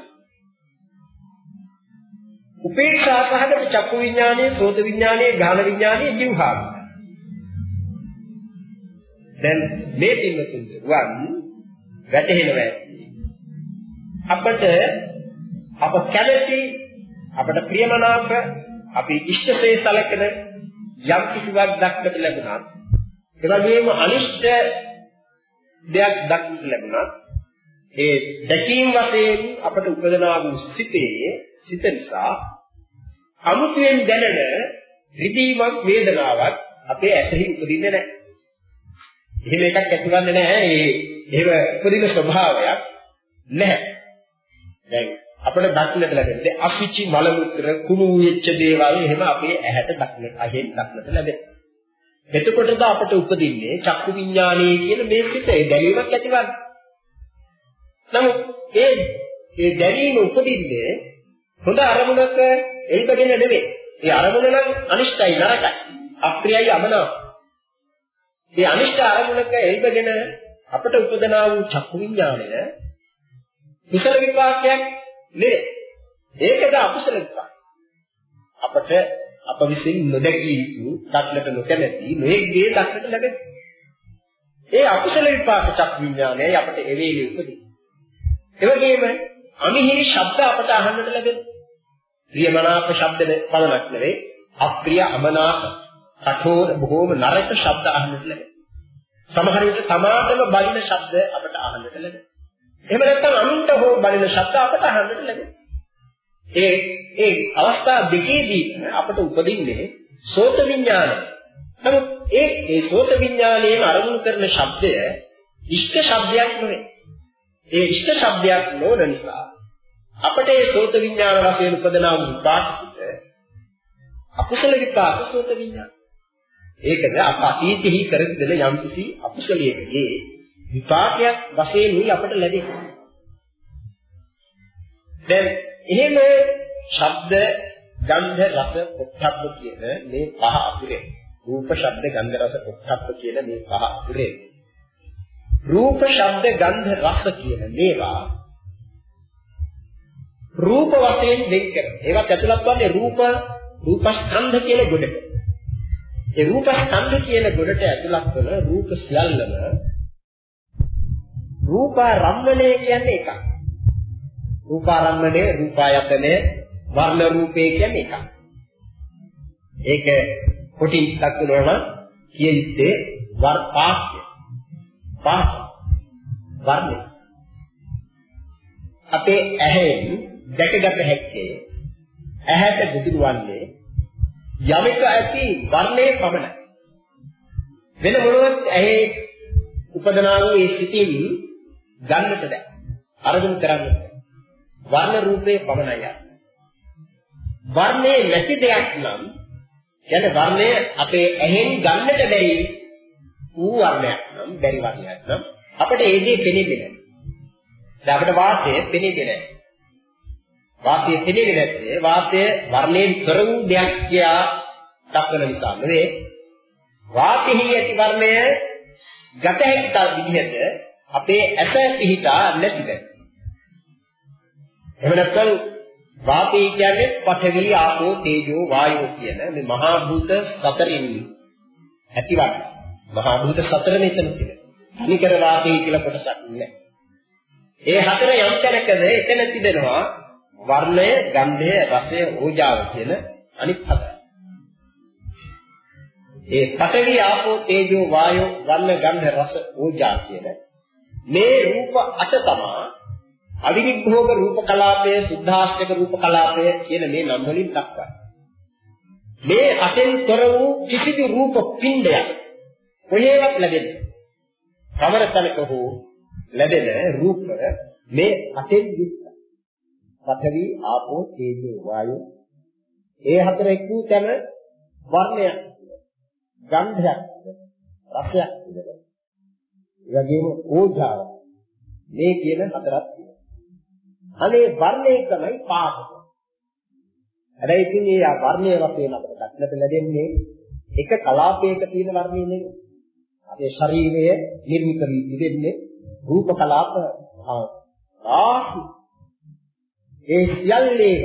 උපේක්ෂා සහගත චක්කු විඥානයේ, සෝත විඥානයේ, ගාන විඥානයේ, જીවහා. දැන් මේ පින්වතුන් වන් වැටහෙනවා. අපට අප කැමැති අපට ප්‍රියමනාප අපි ඉෂ්ටසේ සැලකෙන යම් කිසිවක් දක්නට ලැබුණා. ඒ වගේම අනිෂ්ට දෙයක් දක්නට ලැබුණා. ඒ දැකීම් වශයෙන් අපට උපදනා වූ සිතේ සිත නිසා අමුතුවෙන් දැනෙන රිදීමක් වේදනාවක් අපේ ඇසෙහි උපදින්නේ නැහැ. එහෙම එකක් ඇතිවන්නේ නැහැ. ඒ එහෙම උපදින ස්වභාවයක් නැහැ. දැන් අපිට දක්නට ලැබෙන්නේ අසුචි මල මුත්‍ර කුණු වෙච්ච දේවල් එහෙම අපේ ඇහැට දක්නට අහෙන් දක්නට ලැබෙනවා. එතකොටද අපට උපදින්නේ චක්කු විඥානයේ කියන මේ සිතේ දැනීමක් ඇතිවන්නේ. නමුත් ඒ ඒ දැනීම උපදින්නේ හොඳ අරමුණක එල්බගෙන නෙවෙයි. ඒ අරමුණ නම් අනිෂ්ටයි නරකයි. අප්‍රියයි අමනාපයි. ඒ අනිෂ්ට අරමුණක එල්බගෙන අපට උපදනා වූ චක්කු විඥානය කුසල විපාකයක් නෙවෙයි. ඒකද අකුසල විපාක. අපට අප විසින් නොදැකිය යුතු, දක්නට නොකැමැති මේ දේ දක්නට ලැබෙනවා. ඒ අකුසල විපාක චක්කු විඥානයයි අපට එවේලේ උපදී. එවැගේම අමිහිරි ශබ්ද අපට අහන්නට ලැබෙනවා. ප්‍රියමනාප ශබ්ද පමණක් නෙවෙයි, අප්‍රිය අමනාප, කඨෝර බොහෝම නරක ශබ්ද අහන්නට ලැබෙනවා. සමහර විට තමාටම බලින ශබ්ද අපට අහන්නට ලැබෙනවා. එහෙම නැත්නම් අනුන්ට හෝ බලින ශබ්ද අපට අහන්නට ලැබෙනවා. ඒ ඒ අවස්ථා දෙකේදී අපට උපදින්නේ සෝත විඥානය. නමුත් ඒ ඒ සෝත විඥානයෙන් අරමුණු කරන ශබ්දය ඉෂ්ට ශබ්දයක් නෙවෙයි. ඒ ඉෂ්ට ශබ්දයක් නොවන නිසා අපට ඒ සෝත විඥාන වශයෙන් උපදනා වූ විපාකසිත අකුසල විපාක සෝත විඥාන. ඒකද අප අතීතෙහි කරගෙන යම්කිසි අකුසලයකගේ විපාකයක් වශයෙන් උයි අපට ලැබෙන්නේ. දැන් එහෙම ශබ්ද, ගන්ධ, රස, පොට්ටබ්බ කියන මේ පහ අතුරේ රූප, ශබ්ද, ගන්ධ, රස, පොට්ටබ්බ කියන මේ පහ අතුරේ රූප, ශබ්ද, ගන්ධ, රස කියන මේවා රූප වශයෙන් වෙන් කරනවා. ඒවත් ඇතුළත් වන්නේ රූප රූපස්කන්ධ කියන ගොඩට. ඒ රූපස්කන්ධ කියන ගොඩට ඇතුළත් වන රූප සියල්ලම රූපාරම්මණය කියන්නේ එකක්. රූපාරම්මණය, රූපායතනය, වර්ණ රූපේ කියන්නේ එකක්. ඒක කොටින් දක්වනවා නම් කිය යුත්තේ වර්පාක්‍ය. පාක් වර්ණය. අපේ ඇහෙන් දැකගත හැක්කේ ඇහැට බුදුරුවන්නේ යමක ඇති වර්ණයේ පමණයි. වෙන මොනවත් ඇහි උපදනා වූ ඒ සිතින් ගන්නට බෑ. අරගෙන කරන්නට බෑ. වර්ණ රූපේ පමණයි. වර්ණේ නැති දෙයක් නම් කියන්නේ වර්ණය අපේ ඇහෙන් ගන්නට බැරි ඌ වර්ණයක් නම් බැරි වර්ණයක් නම් අපිට ඒ දේ පෙනෙන්නේ නැහැ. දැන් අපිට වාසය පෙනෙන්නේ නැහැ. වාසය පෙනෙන්නේ නැත්තේ වාසය වර්ණයෙන් තොර වූ දෙයක් කියා දක්වන නිසා නෙවේ. වාතෙහි ඇති වර්ණය ගත හැකි විදිහට අපේ ඇස පිහිටා නැතිද. එහෙම නැත්නම් වාතය කියන්නේ පඨවි ආපෝ තේජෝ වායෝ කියන මේ මහා භූත සතරින් ඇතිවන්නේ. මහා භූත සතර මෙතන තියෙනවා. අනිකර වාතය කියලා කොටසක් නෑ. ඒ හතර යම් තැනකද එතන තිබෙනවා වර්ණය, ගන්ධය, රසය, ඕජාව කියන අනිත් හතර. ඒ පඨවි ආපෝ තේජෝ වායෝ වර්ණ ගන්ධ රස ඕජා කියන මේ රූප අට තමා අවිනිභෝග රූප කලාපය, සුද්ධාෂ්ටක රූප කලාපය කියන මේ නම් වලින් දක්වන්නේ. මේ අටෙන් තොර වූ කිසිදු රූප පිණ්ඩයක් කොහේවත් ලැබෙන්නේ. කවර තැනක හෝ ලැබෙන රූප මේ අටෙන් යුක්තයි. පඨවි ආපෝ තේජෝ වායෝ ඒ හතර එක් වූ තැන වර්ණයක් ගන්ධයක් රසයක් තිබෙනවා. ඒ වගේම ඕජාව මේ කියන හතරක් තියෙනවා. අනේ වර්ණය තමයි පාදක. හැබැයි ඉතින් මේ වර්ණය වශයෙන් අපිට දක්නට ලැබෙන්නේ එක කලාපයක තියෙන වර්ණය නෙවෙයි. අපේ ශරීරය නිර්මිත වී තිබෙන්නේ රූප කලාප ආසි ඒ සියල්ලේම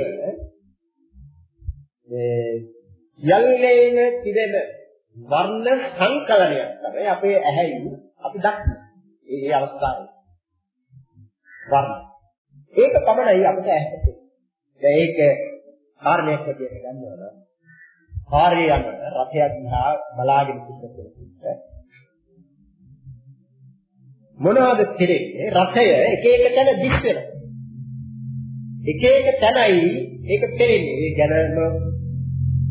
මේ සියල්ලේම තිබෙන වර්ණ සංකලනයක් තමයි අපේ ඇහැයි අපි දක්න්නේ. ඒ ඒ අවස්ථාවේ. වර්ණ. ඒක පමණයි අපිට ඇහැට. දැන් ඒක කාරණයක් හැටියට ගන්නවා නම් කාර්යය යන රථයක් දිහා බලාගෙන සිටිනකොට මොනවද කෙරෙන්නේ? රථය එක එක තැන දිස් වෙනවා. එක එක තැනයි ඒක පෙරෙන්නේ. ඒ ගැනම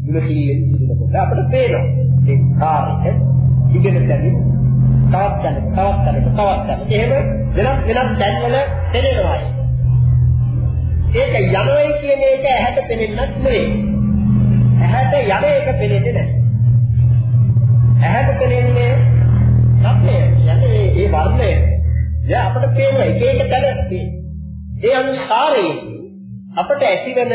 විමසිල්ලෙන් සිටිනකොට අපිට පේනවා. ඒ කාර්යය ඉගෙන ගන්න තවත් තැනක තවත් තැනක තවත් තැනක එහෙම වෙනස් වෙනස් තැන්වල පෙරෙනවා. ඒක යනවයි කියන එක ඇහැට පෙනෙන්නත් නෙවෙයි. ඇහැට යන එක පෙනෙන්නේ නැහැ. ඇහැට පෙනෙන්නේ සත්‍යය. යන්නේ ඒ වර්ණය. දැන් අපිට පේන එක එක තැන ඒ අනුසාරයෙන් අපට ඇතිවන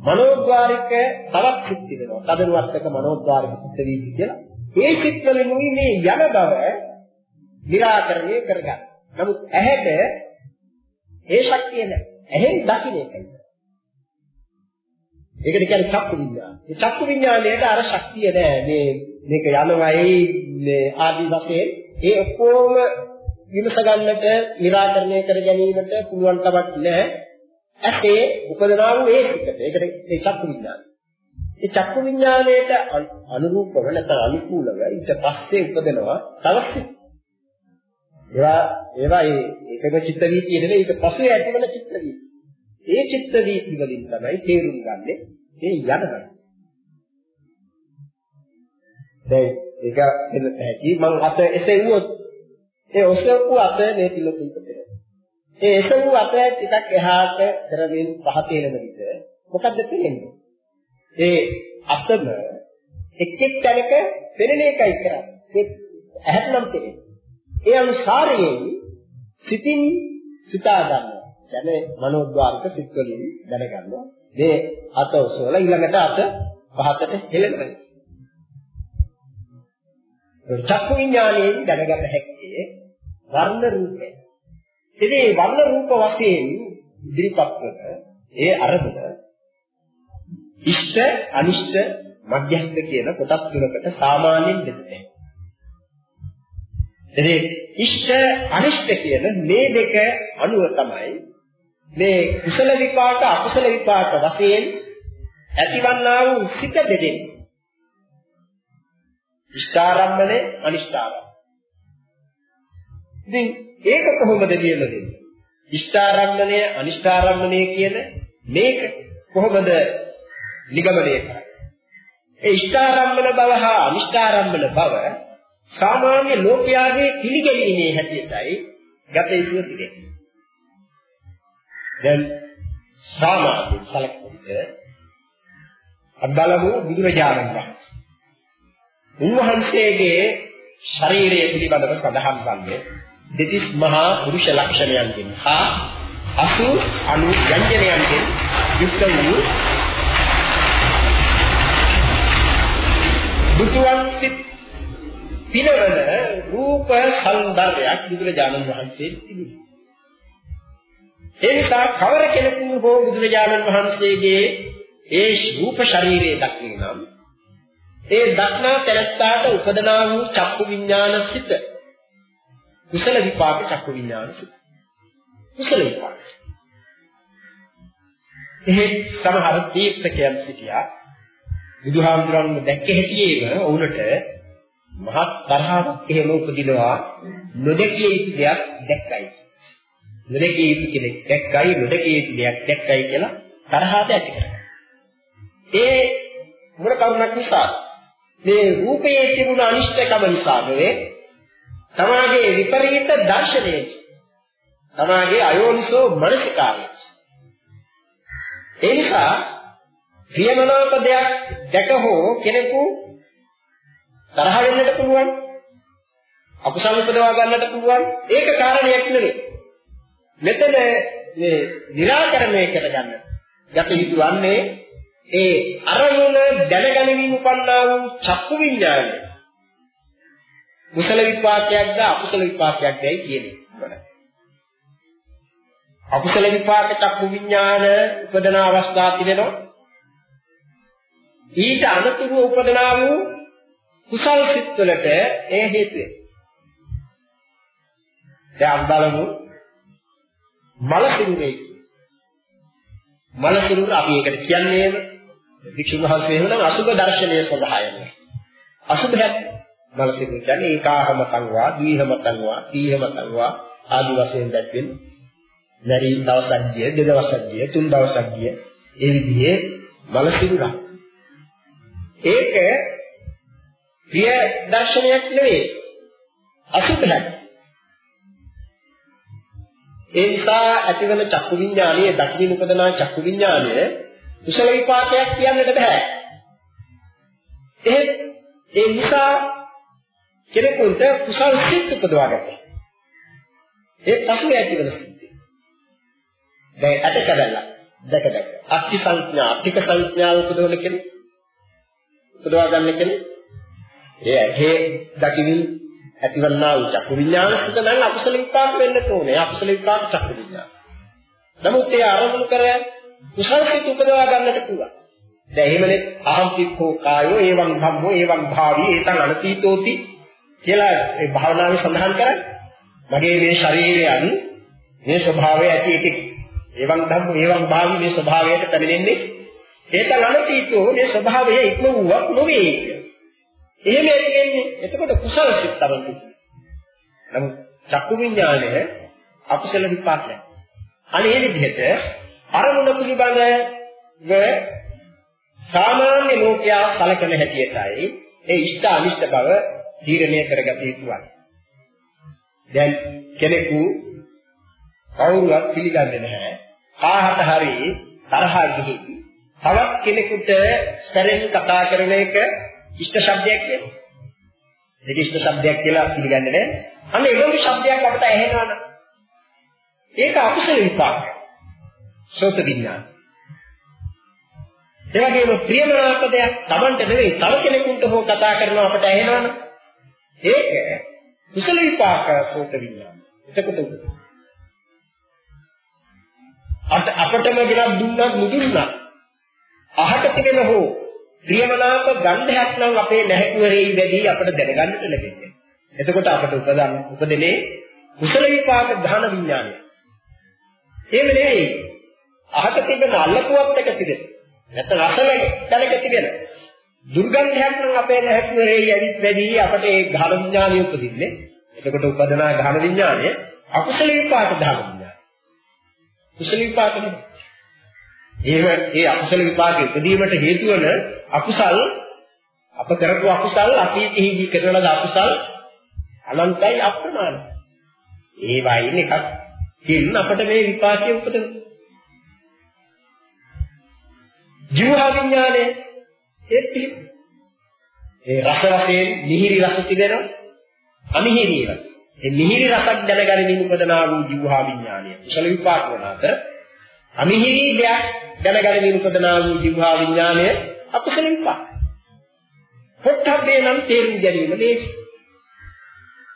මනෝද්වාරික තවත් සිත් වෙනවා. තදනුවත්තක මනෝද්වාරික සිත් වීදි කියලා. ඒ සිත් වලිනුයි මේ යන බව निराකරණය කරගන්න. නමුත් ඇහැට ඒ ශක්තිය නැහැ. ඇහෙන් දකින්න එකයි. ඒකට කියන්නේ චක්කු විඤ්ඤාණය. ඒ චක්කු විඤ්ඤාණයට අර ශක්තිය නැහැ. මේ මේක යනවයි මේ ආදි වශයෙන් ඒ ඔක්කොම විමස ගන්නට, निराකරණය කර ගැනීමට පුළුවන් කමක් නැහැ. ඇසේ උපදනා වූ ඒ සිතට. ඒකට ඒ චක්කු විඤ්ඤාණය. ඒ චක්කු විඤ්ඤාණයට අනුරූපව නැත්නම් අනුකූලව ඊට පස්සේ උපදනවා තවත් ඒවා ඒවා ඒ ඒකම චිත්ත වීතිය නෙවෙයි ඊට පස්සේ ඇතිවන චිත්ත වීතිය. ඒ චිත්ත වීති වලින් තමයි තේරුම් ගන්නෙ මේ යනවා. දැන් ඒක එන්න හැකි මම අත එසෙව්වොත් ඒ ඔසවපු අත මේ පිළිතුරට පෙරේ. ඒ එසවූ අත ටිකක් එහාට කරමින් පහතේ යන විට මොකද්ද පේන්නේ? ඒ අතම එක් එක් තැනක පෙනෙන එකයි කරන්නේ. ඇහැට නම් පෙනෙන්නේ. ඒ අනුසාරයෙන් සිතින් සිතා ගන්නවා. දැන් මනෝද්වාරක සිත් වලින් දැනගන්නවා. මේ අත ඔසවල ඊළඟට අත පහතට හෙලනවා. චක්කු විඥානයෙන් දැනගත හැකි වර්ණ රූපය. ඉතින් වර්ණ රූප වශයෙන් ඉදිරිපත් කරන ඒ අරමුණ ඉෂ්ට අනිෂ්ට මධ්‍යස්ථ කියන කොටස් තුනකට සාමාන්‍යයෙන් බෙදෙනවා. ඉතින් ඉෂ්ට අනිෂ්ට කියන මේ දෙක අනුව තමයි මේ කුසල විපාක අකුසල විපාක වශයෙන් ඇතිවන්නා වූ සිත දෙදෙන්නේ. ඉෂ්ඨාරම්මනේ අනිෂ්ඨාරම්මනේ. ඉතින් ඒක කොහොමද කියලා දෙන්නේ? ඉෂ්ඨාරම්මනේ අනිෂ්ඨාරම්මනේ කියන මේක කොහොමද නිගමනය කරන්නේ? ඒ ඉෂ්ඨාරම්මන බව හා අනිෂ්ඨාරම්මන බව සාමාන්‍ය ලෝකයාගේ පිළිගැනීමේ හැටියටයි ගත යුතු තිබෙන්නේ. දැන් සාමාන්‍ය සැලකුම්ද අබ්බලමු බුදුරජාණන් වහන්සේ. උන්වහන්සේගේ ශරීරය පිළිබඳව සඳහන් වන්නේ දෙතිස් මහා පුරුෂ ලක්ෂණයන්ගෙන් හා අසු අනු ව්‍යංජනයන්ගෙන් යුක්ත වූ බුදුන් සිත් පිනවන රූප සෞන්දර්යයක් බුදුරජාණන් වහන්සේ තිබුණා. ඒ නිසා කවර කෙනෙකු හෝ බුදුරජාණන් වහන්සේගේ ඒ රූප ශරීරයේ දක්වන නම් ඒ දක්නා තැනත්තාට උපදනා වූ චක්කු විඥාන සිත කුසල විපාක චක්කු විඥාන සිත කුසල විපාක එහෙ සමහර තීර්ථකයන් සිටියා බුදුහාමුදුරන් දැක්ක හැටියේම වුණට මහත් තරහක් එහෙම උපදිනවා නොදැකිය යුතු දෙයක් දැක්කයි. නොදැකිය යුතු කෙනෙක් දැක්කයි නොදැකිය යුතු දෙයක් දැක්කයි කියලා තරහට ඇති කරගන්නවා. ඒ මොන කරුණක් නිසා මේ රූපයේ තිබුණ අනිෂ්ටකම නිසා නෙවෙයි තමාගේ විපරීත දර්ශනයේ තමාගේ අයෝනිසෝ මනසිකාරය. ඒ නිසා ප්‍රියමනාප දෙයක් දැක හෝ කෙනෙකු තරහ වෙන්නට පුළුවන්. අකුසල උපදවා ගන්නට පුළුවන්. ඒක කාරණයක් නෙවෙයි. මෙතන මේ निराකරණය කරගන්න. යත යුතුවන්නේ ඒ අරමුණ දැනගැනීම උපන්නා වූ චක්කු විඤ්ඤාණය. කුසල විපාකයක්ද අකුසල විපාකයක්දයි කියන්නේ. අකුසල විපාක චක්කු විඤ්ඤාණ උපදන අවස්ථා තිබෙනවා. ඊට අනතුරුව උපදනා වූ කුසල් සිත් වලට ඒ හේතුය. දැන් බලමු මල සිරුරේ. මල සිරුර අපි ඒකට කියන්නේම වික්ෂුන් වහන්සේ එහෙනම් අසුභ දර්ශනය සඳහා යනවා. අසුභයක් මල සිරුර කියන්නේ ඒකාහමතං වා, ද්විහමතං වා, තීහමතං වා ආදි වශයෙන් දැක්වෙන්නේ. නැරි දවසක් ගිය, දෙ දවසක් ගිය, තුන් දවසක් ගිය ඒ විදිහේ මල සිරුරක්. ඒක ප්‍රිය දර්ශනයක් නෙවෙයි. අසුභයක්. ඒ නිසා ඇතිවන චක්කු විඥානයේ දකින්න උපදනා චක්කු විඥානය කුසල විපාකයක් කියන්නට බෑ. ඒ ඒ නිසා කෙනෙකුට කුසල් සිත් උපදවා ගන්න. ඒ පසුව ඇතිවන සිත්. දැන් ඇට කඩලා දැක දැක. අට්ටි සංඥා, අට්ටික සංඥාව උපදවන කෙනෙක්. උපදවා ගන්න කෙනෙක්. ඒ ඇහි දකින්න ඇතිවන්නා වූ චක්කු විඥාන සුත නම් අකුසල විපාක වෙන්න ඕනේ. අකුසල විපාක චක්කු විඥාන. නමුත් ඒ ආරම්භ කර කුසල සිත් උපදවා ගන්නට පුළුවන්. දැන් එහෙමනේ අහම්තික්ඛෝ කායෝ එවං ධම්මෝ එවං භාවී ඒතං අනතීතෝති කියලා ඒ භාවනාවේ සඳහන් කරන්නේ. මගේ මේ ශරීරයන් මේ ස්වභාවය ඇති එකෙක්. එවං ධම්මෝ එවං භාවී මේ ස්වභාවයට පැමිණෙන්නේ ඒතං අනතීතෝ මේ ස්වභාවය ඉක්ම වූවක් නොවේ. එහෙම වෙන්නේ එතකොට කුසල සිත් තමයි. නමුත් චක්කු විඥානය අකුසල විපාකයක්. අනේ මේ විදිහට අරමුණ පිළිබඳව සාමාන්‍ය ලෝකයා සලකන හැටියටයි ඒ ඉෂ්ට අනිෂ්ට බව තීරණය කරගත යුතුයි. දැන් කෙනෙකු කවුරුවත් පිළිගන්නේ නැහැ. කාහට හරි තරහා ගිහින් තවත් කෙනෙකුට සැරෙන් කතා කරන එක ඉෂ්ට ශබ්දයක් කියලා. ඒක ඉෂ්ට ශබ්දයක් කියලා පිළිගන්නේ නැහැ. අන්න ඒ වගේ ශබ්දයක් අපිට ඇහෙනවනම් ඒක අකුසල විපාක. සෝත විඥාන. ඒ වගේම ප්‍රියමනාප දෙයක් Tamanට නෙවෙයි තව කෙනෙකුට හෝ කතා කරනවා අපට ඇහෙනවනම් ඒක කුසල විපාක සෝත විඥාන. එතකොට අට අපටම ගෙනත් දුන්නත් මුදුන්නා අහක තිබෙන හෝ ප්‍රියමනාප ගන්ධයක් නම් අපේ නැහැකුවරේ වැඩි අපට දැනගන්නට ලැබෙන්නේ. එතකොට අපට උපදන් උපදෙනේ කුසල විපාක ධන විඥානය. එහෙම නෙවෙයි. අහක තිබෙන අල්ලපුවක් එක තිබෙන. නැත්නම් අසල තැනක තිබෙන. දුර්ගන්ධයක් නම් අපේ නැහැකුවරේ යවිත් වැඩි අපට ඒ ධන විඥානය උපදින්නේ. එතකොට උපදනා ධන විඥානය අකුසල විපාක ධන විඥානය. කුසල විපාක නෙවෙයි. එහෙම ඒ අකුසල විපාක ඉදීමට හේතු වන අකුසල් අප කරපු අකුසල් අතීතෙහිදී කරන ලද අකුසල් අනන්තයි අප්‍රමාණයි. ඒ වයින් එකක් කින් අපට මේ විපාකයේ උපදින. ජීවහා විඥානය ඒත් ඒ රස වශයෙන් මිහිරි රස තිබෙනවා අමිහිරි රස. ඒ මිහිරි රසක් දැනගැනීම උපදනා වූ ජීවහා විඥානය. කුසල විපාක වන අතර අමිහිරි දෙයක් දැනගැනීම උපදනා වූ ජීවහා විඥානය අකුසල විපාක. පොට්ටබ්බේ නම් තේරුම් ගැනීම ලේසි.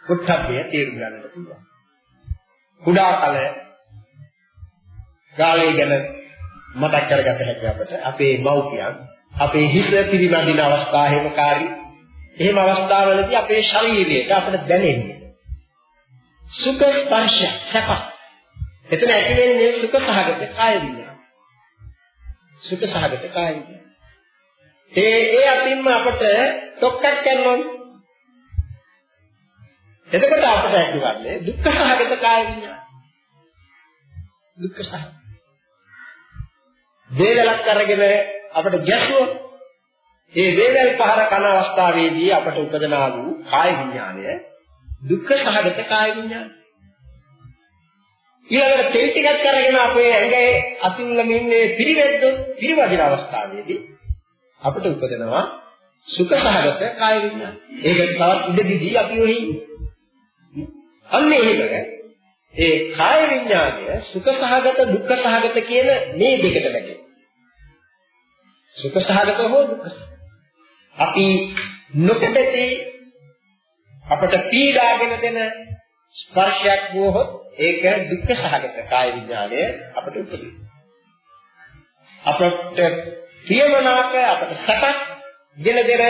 පොට්ටබ්බේ තේරුම් ගන්නට පුළුවන්. කුඩා කල ගාලේ ගැන මතක් කරගත හැකි අපට අපේ මව්පියන් අපේ හිත පිරිනදින අවස්ථා හැමකාරී එහෙම අවස්ථාවලදී අපේ ශරීරයට අපිට දැනෙන්නේ සුඛ ස්පර්ශ සැප එතන ඇති වෙන්නේ සුඛ සහගත කාය විඤ්ඤාණ සුඛ සහගත කාය විඤ්ඤාණ ඒ ඒ අතින්ම අපට තොක්කක් කරනවා. එතකොට අපට ඇතිවන්නේ දුක්ඛ සහගත කාය විඤ්ඤාණ. දුක්ඛ සහගත. වේදලක් අරගෙන අපට ගැසුවොත් ඒ වේදල් පහර කන අවස්ථාවේදී අපට උපදනා වූ කාය විඤ්ඤාණය දුක්ඛ සහගත කාය විඤ්ඤාණය. ඊළඟට තෙල් ටිකක් අරගෙන අපේ ඇඟේ අතිල්ලමින් මේ පිරිවැද්දොත් පිරිවදින අවස්ථාවේදී අපිට උපදිනවා සුඛ සහගත කාය විඥාන. ඒක තවත් ඉඳදිදී අපි ඔහි අන්න එහෙම ඒ කාය විඥානය සුඛ සහගත දුක්ඛ සහගත කියන මේ දෙකට බැහැ. සුඛ සහගත හෝ දුක්ඛ අපි නොකඩති අපට පීඩාගෙන දෙන ස්පර්ශයක් වුවහොත් ඒක දුක්ඛ සහගත කාය විඥානය අපට උපදිනවා. අපට ප්‍රියමනාප අපට සැපක් දෙන දෙන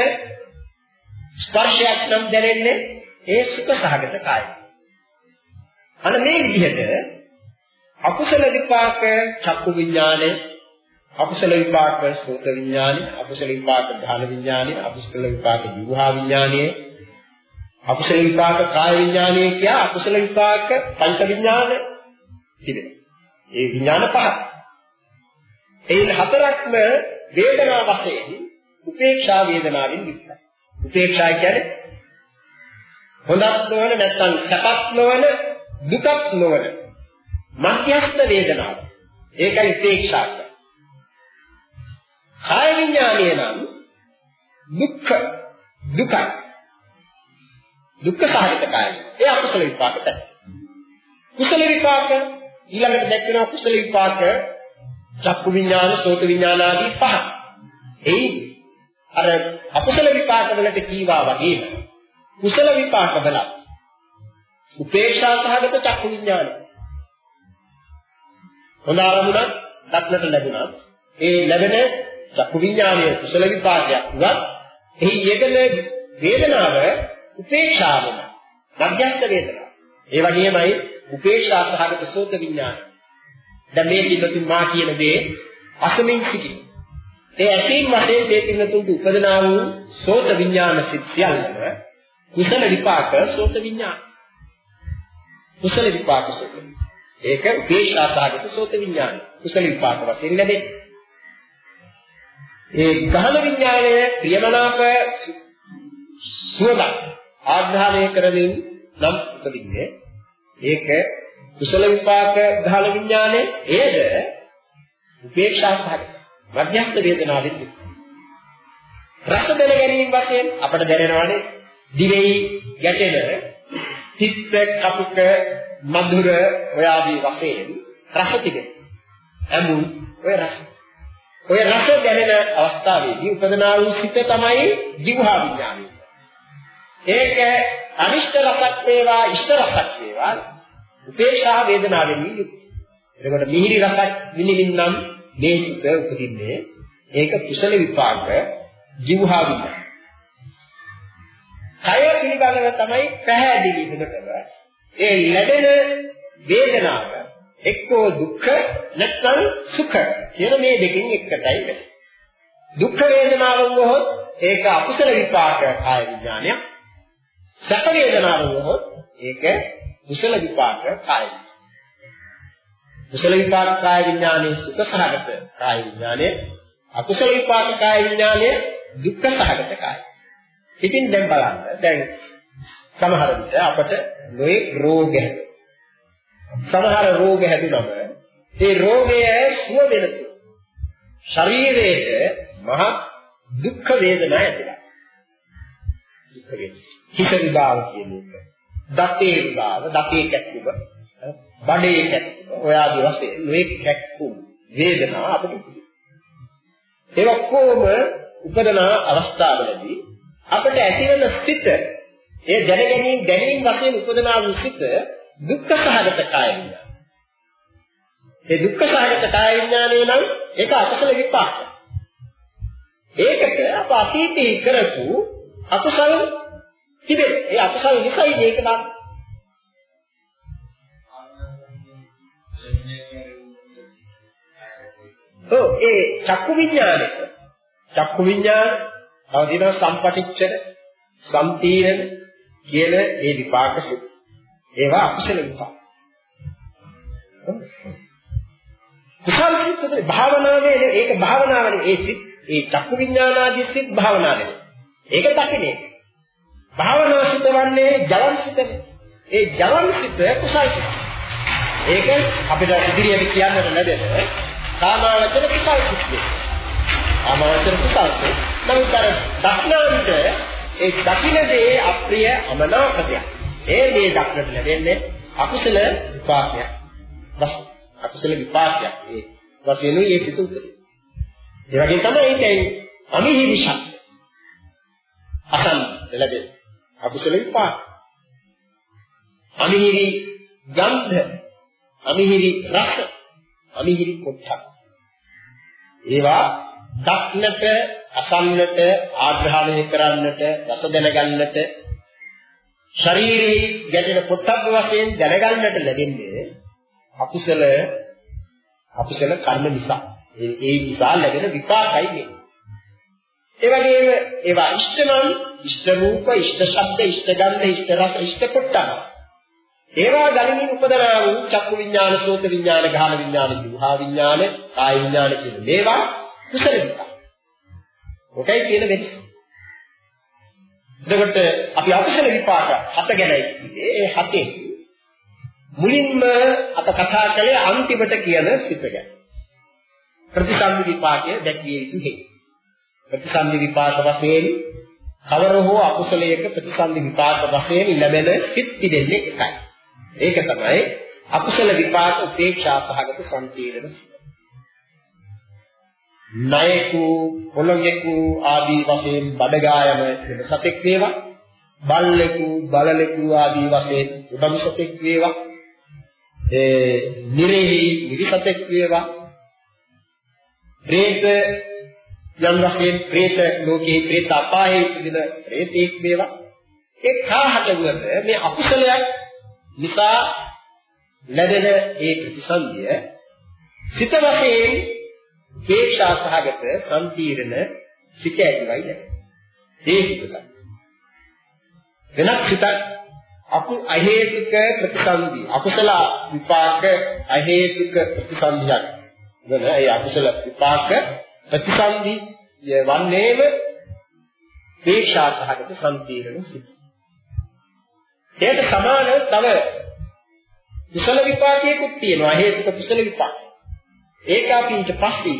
ස්පර්ශයක් නම් දැනෙන්නේ ඒ සුඛ සහගත කායය. අන්න මේ විදිහට අකුසල විපාක චක්කු විඥානය අකුසල විපාක සෝත විඥානය අකුසල විපාක ධාන විඥානය අකුසල විපාක විවහා විඥානය අකුසල විපාක කාය විඥානය කිය අකුසල විපාක පංච විඥාන තිබෙනවා. ඒ විඥාන පහ. ඒ හතරක්ම වේදනා වශයෙන් උපේක්ෂා වේදනාවෙන් යුක්තයි. උපේක්ෂා කියන්නේ හොඳක් නොවන නැත්නම් සැපක් නොවන දුකක් නොවන මධ්‍යස්ථ වේදනාව. ඒකයි උපේක්ෂාව. කාය විඥානය නම් දුක්ඛ දුකයි. දුක්ඛ සහගත කාය. ඒ අකුසල විපාකට. කුසල විපාක ඊළඟට දැක්වෙනවා කුසල විපාක චක්කු විඥාන, සෝත විඥාන ආදී පහ. එයි අර අකුසල විපාක වලට කීවා වගේම කුසල විපාක වල උපේක්ෂා සහගත චක්කු විඥාන. හොඳ ආරමුණක් දක්නට ලැබුණා. ඒ ලැබෙන චක්කු විඥානයේ කුසල විපාකයක් වත් එහි යෙදෙන වේදනාව උපේක්ෂා වෙන මධ්‍යස්ථ වේදනාව. ඒ වගේමයි උපේක්ෂා සහගත සෝත විඥාන. දැන් මේ පිළිතුරු මා කියන දේ අසමින් සිටි. ඒ ඇසීම් වශයෙන් මේ පිළිතුරුට උපදනා වූ සෝත විඥාන සිත් සියල්ලම කුසල විපාක සෝත විඥාන. කුසල විපාක සෝත. ඒක උපේක්ෂා සහගත සෝත විඥාන. කුසල විපාක වශයෙන් ලැබෙන්නේ. ඒ ගහන විඥානය ප්‍රියමනාප සුවඳ ආග්‍රහණය කරමින් නම් උපදින්නේ. ඒක කුසල විපාක ගහන විඥානය ඒද උපේක්ෂා සහගත මධ්‍යස්ථ වේදනාවෙත් රස දැන ගැනීම වශයෙන් අපට දැනෙනවානේ. දිවෙහි ගැටෙන තිත්ත කපුක මధుර ඔය ආදී වශයෙන් රස තිබෙන. අමුන් ඔය රස. ඔය රස දැනෙන අවස්ථාවේදී උපදනා වූ සිත තමයි ජීවහා විඥානය. ඒක අනිෂ්ඨ රසක් වේවා ඉෂ්ඨ රසක් වේවා උපේක්ෂා වේදනාවෙන් යුක්තයි. එතකොට මිහිරි රසක් විනිවින්නම් මේ සිත උපදින්නේ ඒක කුසල විපාක ජීවහා විඥානය. කය පිළිබඳව තමයි පැහැදිලි වෙනකව ඒ ලැබෙන වේදනාව එක්කෝ දුක්ඛ නැත්නම් සුඛ කියන මේ දෙකෙන් එකටයි වෙන්නේ. දුක්ඛ වේදනාව වුවහොත් ඒක අකුසල විපාක කාය විඥානය. සැප වේදනාව වුවහොත් ඒක කුසල විපාක කාය කුසල විපාක කාය විඥානයේ සුඛ සහගත කාය විඥානය අකුසල විපාක කාය විඥානය දුක්ඛ සහගත කාය. ඉතින් දැන් බලන්න දැන් සමහර විට අපට නොයේ රෝග සමහර රෝග හැදුනම ඒ රෝගය සුව වෙනතු ශරීරයේ මහ දුක් වේදනා ඇතිවෙනවා දුක් වේදනා. හිස විභාව කියන එක දතේ විභාව දතේ කැක්කුම බඩේ කැක්කුම ඔය ආදි වශයෙන් මේ කැක්කුම් වේදනා අපිට ඒ ඔක්කොම උපදන අවස්ථාවලදී අපිට ඇතිවන සිත ඒ දැනගැනීම දැනීම වශයෙන් උපදනා වූ සිත දුක්ඛ සහගත කාය විඥාන. ඒ දුක්ඛ සහගත කාය විඥානය නම් ඒක අකුසල විපාක. ඒකට අප අතීතේ කරපු අකුසල තිබෙන. ඒ අකුසල නිසායි මේක නම් ඔව් ඒ චක්කු විඥානෙ චක්කු විඥාන තව දිනව සම්පටිච්ඡන සම්තීරණ කියන ඒ විපාක සිත්. ඒවා අකුසල විපාක. කුසල සිත් තමයි භාවනාවේ ඒක භාවනාවේ ඒ සිත් ඒ චක්කු විඥානාදී සිත් භාවනාවේ. ඒක දකින්නේ. භාවනා සිත් වන්නේ ජවන් සිතනේ. ඒ ජවන් සිත කුසල සිත්. ඒක අපිට ඉදිරියට කියන්නට ලැබෙන කාමාවචර කුසල සිත්. කාමාවචර කුසල සිත්. නමුත් අර දක්නාන්ත ඒ දකින්න දේ අප්‍රිය අමනාපකයක්. ඒ දේ දක්නට ලැබෙන්නේ අකුසල විපාකයක්. බස් අකුසල විපාකයක්. ඒ වශයෙන් ඒ සිත උපදී. ඒ වගේ තමයි ඒකෙන් අමිහිරි ශක්තිය. අසන් ලැබෙන අකුසල විපාක. අමිහිරි ගන්ධ, අමිහිරි රස, අමිහිරි කොට්ට. ඒවා දක්නට අසන්නට ආග්‍රහණය කරන්නට රස දැනගන්නට ශරීරෙහි ගැටෙන පොට්ටබ්බ වශයෙන් දැනගන්නට ලැබෙන්නේ අකුසල අකුසල කර්ම නිසා. ඒ ඒ නිසා ලැබෙන විපාකයි මේ. ඒ වගේම ඒවා ඉෂ්ට නම් ඉෂ්ට රූප ඉෂ්ට ශබ්ද ඉෂ්ට ගන්ධ ඉෂ්ට රස ඉෂ්ට පොට්ටබ්බ. ඒවා ගණනින් උපදනා වූ චක්කු විඥාන සෝත විඥාන ගාන විඥාන ජීවහා විඥාන කාය විඥාන කියන මේවා කුසල විපාක. ඔකයි කියන වෙනස. එතකොට අපි අකුසල විපාක හත ගැනයි ඒ හතේ මුලින්ම අප කතා කළේ අන්තිමට කියන සිත ගැන. ප්‍රතිසන්දි විපාකය දැක්විය යුතු හේතු. ප්‍රතිසන්දි විපාක වශයෙන් කවර හෝ අකුසලයක ප්‍රතිසන්දි විපාක වශයෙන් ලැබෙන සිත් පිළිදෙන්නේ එකයි. ඒක තමයි අකුසල විපාක උපේක්ෂා සහගත සම්පීඩන සිත. ණයෙකු පොළොංගෙකු ආදී වශයෙන් බඩගායම වෙන සතෙක් වේවා. බල්ලෙකු බලලෙකු ආදී වශයෙන් උඩම් සතෙක් වේවා. ඒ නිරෙහි නිරිසතෙක් වේවා. പ്രേත යම් වශයෙන් പ്രേත ලෝකේ പ്രേත අපායේ ඉඳින പ്രേතෙක් වේවා. ඒ කාහට වුවද මේ අකුසලයක් නිසා ලැබෙන ඒ ප්‍රතිසන්දිය සිත වශයෙන් උපේක්ෂා සහගත සම්පීර්ණ සිත ඇතිවයි නැහැ. ඒ සිතයි. වෙනත් සිතක් අකු අහේතුක ප්‍රතිසන්දි අකුසල විපාක අහේතුක ප්‍රතිසන්දියක් වෙන ඒ අකුසල විපාක ප්‍රතිසන්දි වන්නේම උපේක්ෂා සහගත සම්පීර්ණ සිත. ඒකට සමාන තව කුසල විපාකයකුත් තියෙනවා හේතුක කුසල විපාක. ඒක අපි ඊට පස්සේ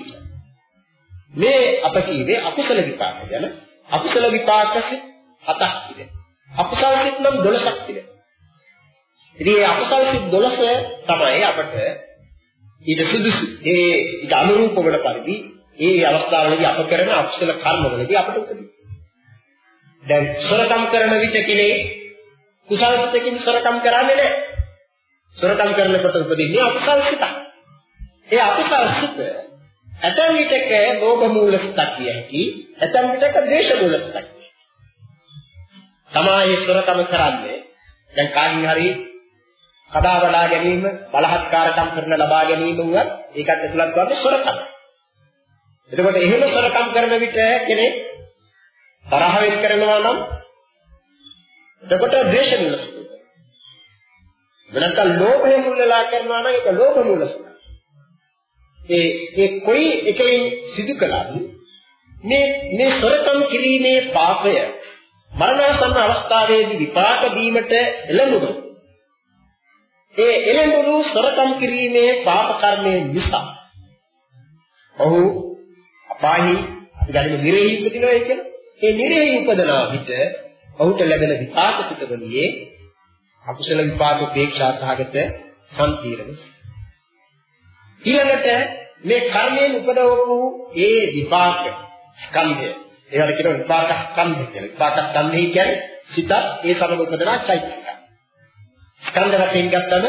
මේ අප කීවේ අකුසල විපාක ගැන අකුසල විපාක සිත් හතක් තිබෙනවා. අකුසල සිත් නම් 12ක් තිබෙනවා. ඉතින් මේ අකුසල සිත් 12 තමයි අපට ඊට සුදුසු ඒ ඊට අනුරූප වන පරිදි ඒ අවස්ථාවලදී අප කරන අකුසල කර්මවලදී අපට උපදිනවා. දැන් සොරකම් කරන විට කෙනේ කුසල සිතකින් සොරකම් කරන්නේ නැහැ. සොරකම් කරනකොට උපදින්නේ අකුසල සිතක්. ඒ අකුසල් සිත ඇතැම් විටක ලෝභ මූල සිතක් කිය හැකි ඇතැම් විටක ද්වේෂ මූල සිතක් තමයි සොරකම කරන්නේ දැන් කායින් හරි කඩා වඩා ගැනීම බලහත්කාරකම් කරන ලබා ගැනීම වුණත් ඒකත් ඇතුළත් වන්නේ සොරකම. එතකොට එහෙම සොරකම් කරන විට කෙනෙක් තරහ වෙත් කරනවා නම් එතකොට ද්වේෂ මූල සිත වෙනත්නම් ලෝභය මුල්ලලා කරනවා නම් ඒක ලෝභ මූල සිත ඒ ඒ කොයි එකකින් සිදු කළත් මේ මේ සොරකම් කිරීමේ පාපය මරණාසන්න අවස්ථාවේදී විපාක දීමට එළඹුණු. ඒ එළඹුණු සොරකම් කිරීමේ පාප කර්මයේ නිසා. ඔහු අපාහි අපි ගන්නේ නිරෙහි උපදිනවා කියන. ඒ නිරෙහි උපදනා විට ඔහුට ලැබෙන විපාක සිතවලියේ අකුසල විපාක උපේක්ෂා සහගත සම්පීර්ණ ඊළඟට මේ කර්මයෙන් උපදවපු ඒ විපාක ස්කන්ධය ඒවට කියනවා විපාක ස්කන්ධ කියලා. විපාක ස්කන්ධය කියන්නේ සිත ඒ සමග උපදනා චෛතසික. ස්කන්ධ වශයෙන් ගත්තම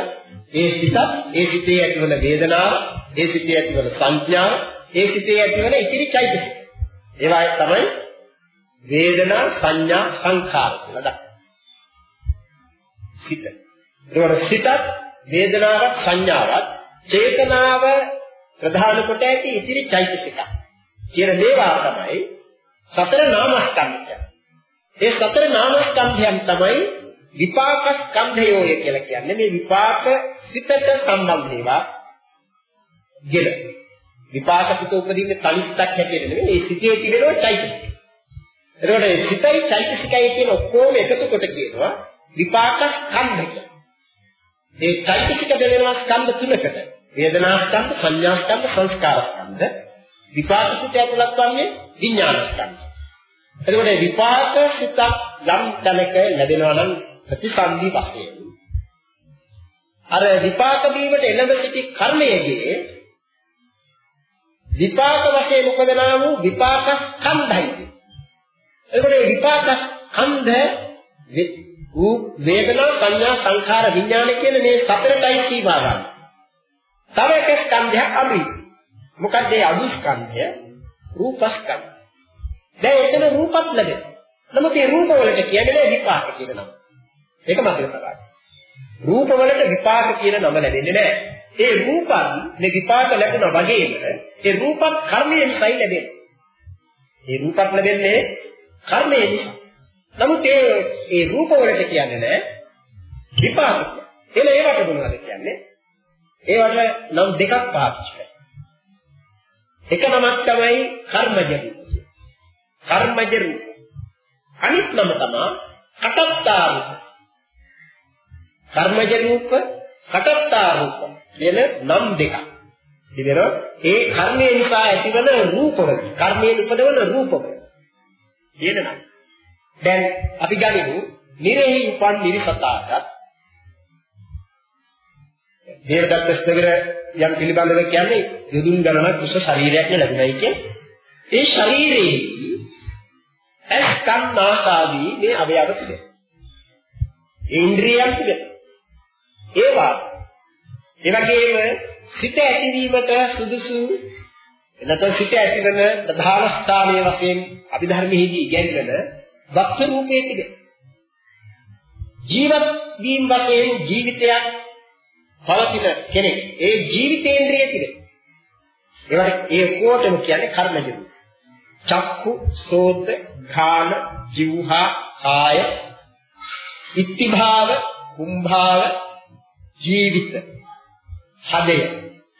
ඒ සිත ඒ සිතේ ඇතිවන වේදනාව, ඒ සිතේ ඇතිවන සංඥාව, ඒ සිතේ ඇතිවන ඉතිරි චෛතසික. ඒවා තමයි වේදනා සංඥා සංඛාර කියලා දක්වන්නේ. සිත. ඒකට සිතත් වේදනාවක් සංඥාවක් චේතනාව ප්‍රධාන කොට ඇති ඉතිරි චෛතසික කියන මේවා තමයි සතර නාමස්කන්ධය. ඒ සතර නාමස්කන්ධයන් තමයි විපාක ස්කන්ධයෝය කියලා කියන්නේ මේ විපාක සිතට සම්බන්ධ ඒවා ගෙන. විපාක සිත උපදින්නේ තලිස්සක් හැටියට නෙවෙයි ඒ සිතේ තිබෙනවා චෛතසික. එතකොට මේ සිතයි චෛතසිකයි කියන ඔක්කොම එකතු කොට කියනවා විපාක ස්කන්ධය. ඒ චෛතසික දෙලෙනවා ස්කන්ධ තුනකට. වේදනා ස්කන්ධ, සංඥා ස්කන්ධ, සංස්කාර ස්කන්ධ. විපාක සිත ඇතුළත් වන්නේ විඥාන ස්කන්ධ. එතකොට විපාක සිතක් යම් තැනක ලැබෙනවා නම් ප්‍රතිසන්දි වශයෙන් අර විපාක දීමට එළඹ සිටි කර්මයේදී විපාක වශයෙන් උපදනා වූ විපාක ස්කන්ධයි. එතකොට මේ විපාක ස්කන්ධ වූ වේදනා සංඥා සංඛාර විඥාන කියන මේ සතරටයි සීමා ගන්න. තව එක ස්කන්ධයක් අඩුයි. මොකද ඒ අඩු ස්කන්ධය රූපස්කන්ධ. දැන් එතන රූපත් ලැබෙනවා. නමුත් මේ රූප වලට කියන්නේ විපාක කියන නම. ඒක මතක තබන්න. රූප වලට විපාක කියන නම ලැබෙන්නේ නැහැ. ඒ රූපත් මේ විපාක ලැබුණා වගේම ඒ රූපත් කර්මයෙන් සයි ලැබෙනවා. ඒ රූපත් ලැබෙන්නේ කර්මයෙන් නිසා. නමුත් ඒ ඒ රූප වලට කියන්නේ නැහැ විපාක. එළ ඒවට මොනවද කියන්නේ? ඒවට නම් දෙකක් පාවිච්චි කරනවා. එක නමක් තමයි කර්මජ රූප. කර්මජ රූප. අනිත් නම තමයි කටත්තා රූප. කර්මජ රූප, කටත්තා රූප කියන නම් දෙකක්. ඉතින් ඒ කර්මය නිසා ඇතිවන රූපවල කර්මයෙන් උපදවන රූපවල කියන නම්. දැන් අපි ගනිමු නිරෙහි උපන් නිරිසතාට දේවදත්ත ස්තවිර යම් පිළිබඳව කියන්නේ යදුන් ගණනක් කුස ශරීරයක් ලැබුණයි කියන්නේ. ඒ ශරීරයේ ඇස් කන් නාසාදී මේ අවයව තිබෙනවා. ඒ ඉන්ද්‍රියයන් තිබෙනවා. ඒවා ඒ වගේම සිත ඇතිවීමට සුදුසු නැත්නම් සිත ඇතිවන ප්‍රධාන ස්ථානයේ වශයෙන් අභිධර්මයේදී ඉගෙනගෙන වක්ත රූපයේ තිබෙනවා. ජීවත් වීම වශයෙන් ජීවිතයක් පවතින කෙනෙක් ඒ ජීවිතේන්ද්‍රිය තිබෙනවා. ඒවට ඒ කොටම කියන්නේ කර්මජ රූප. චක්කු, සෝත, ඝාන, જીවහා, කාය, ඉත්තිභාව, කුම්භාව, ජීවිත, හදය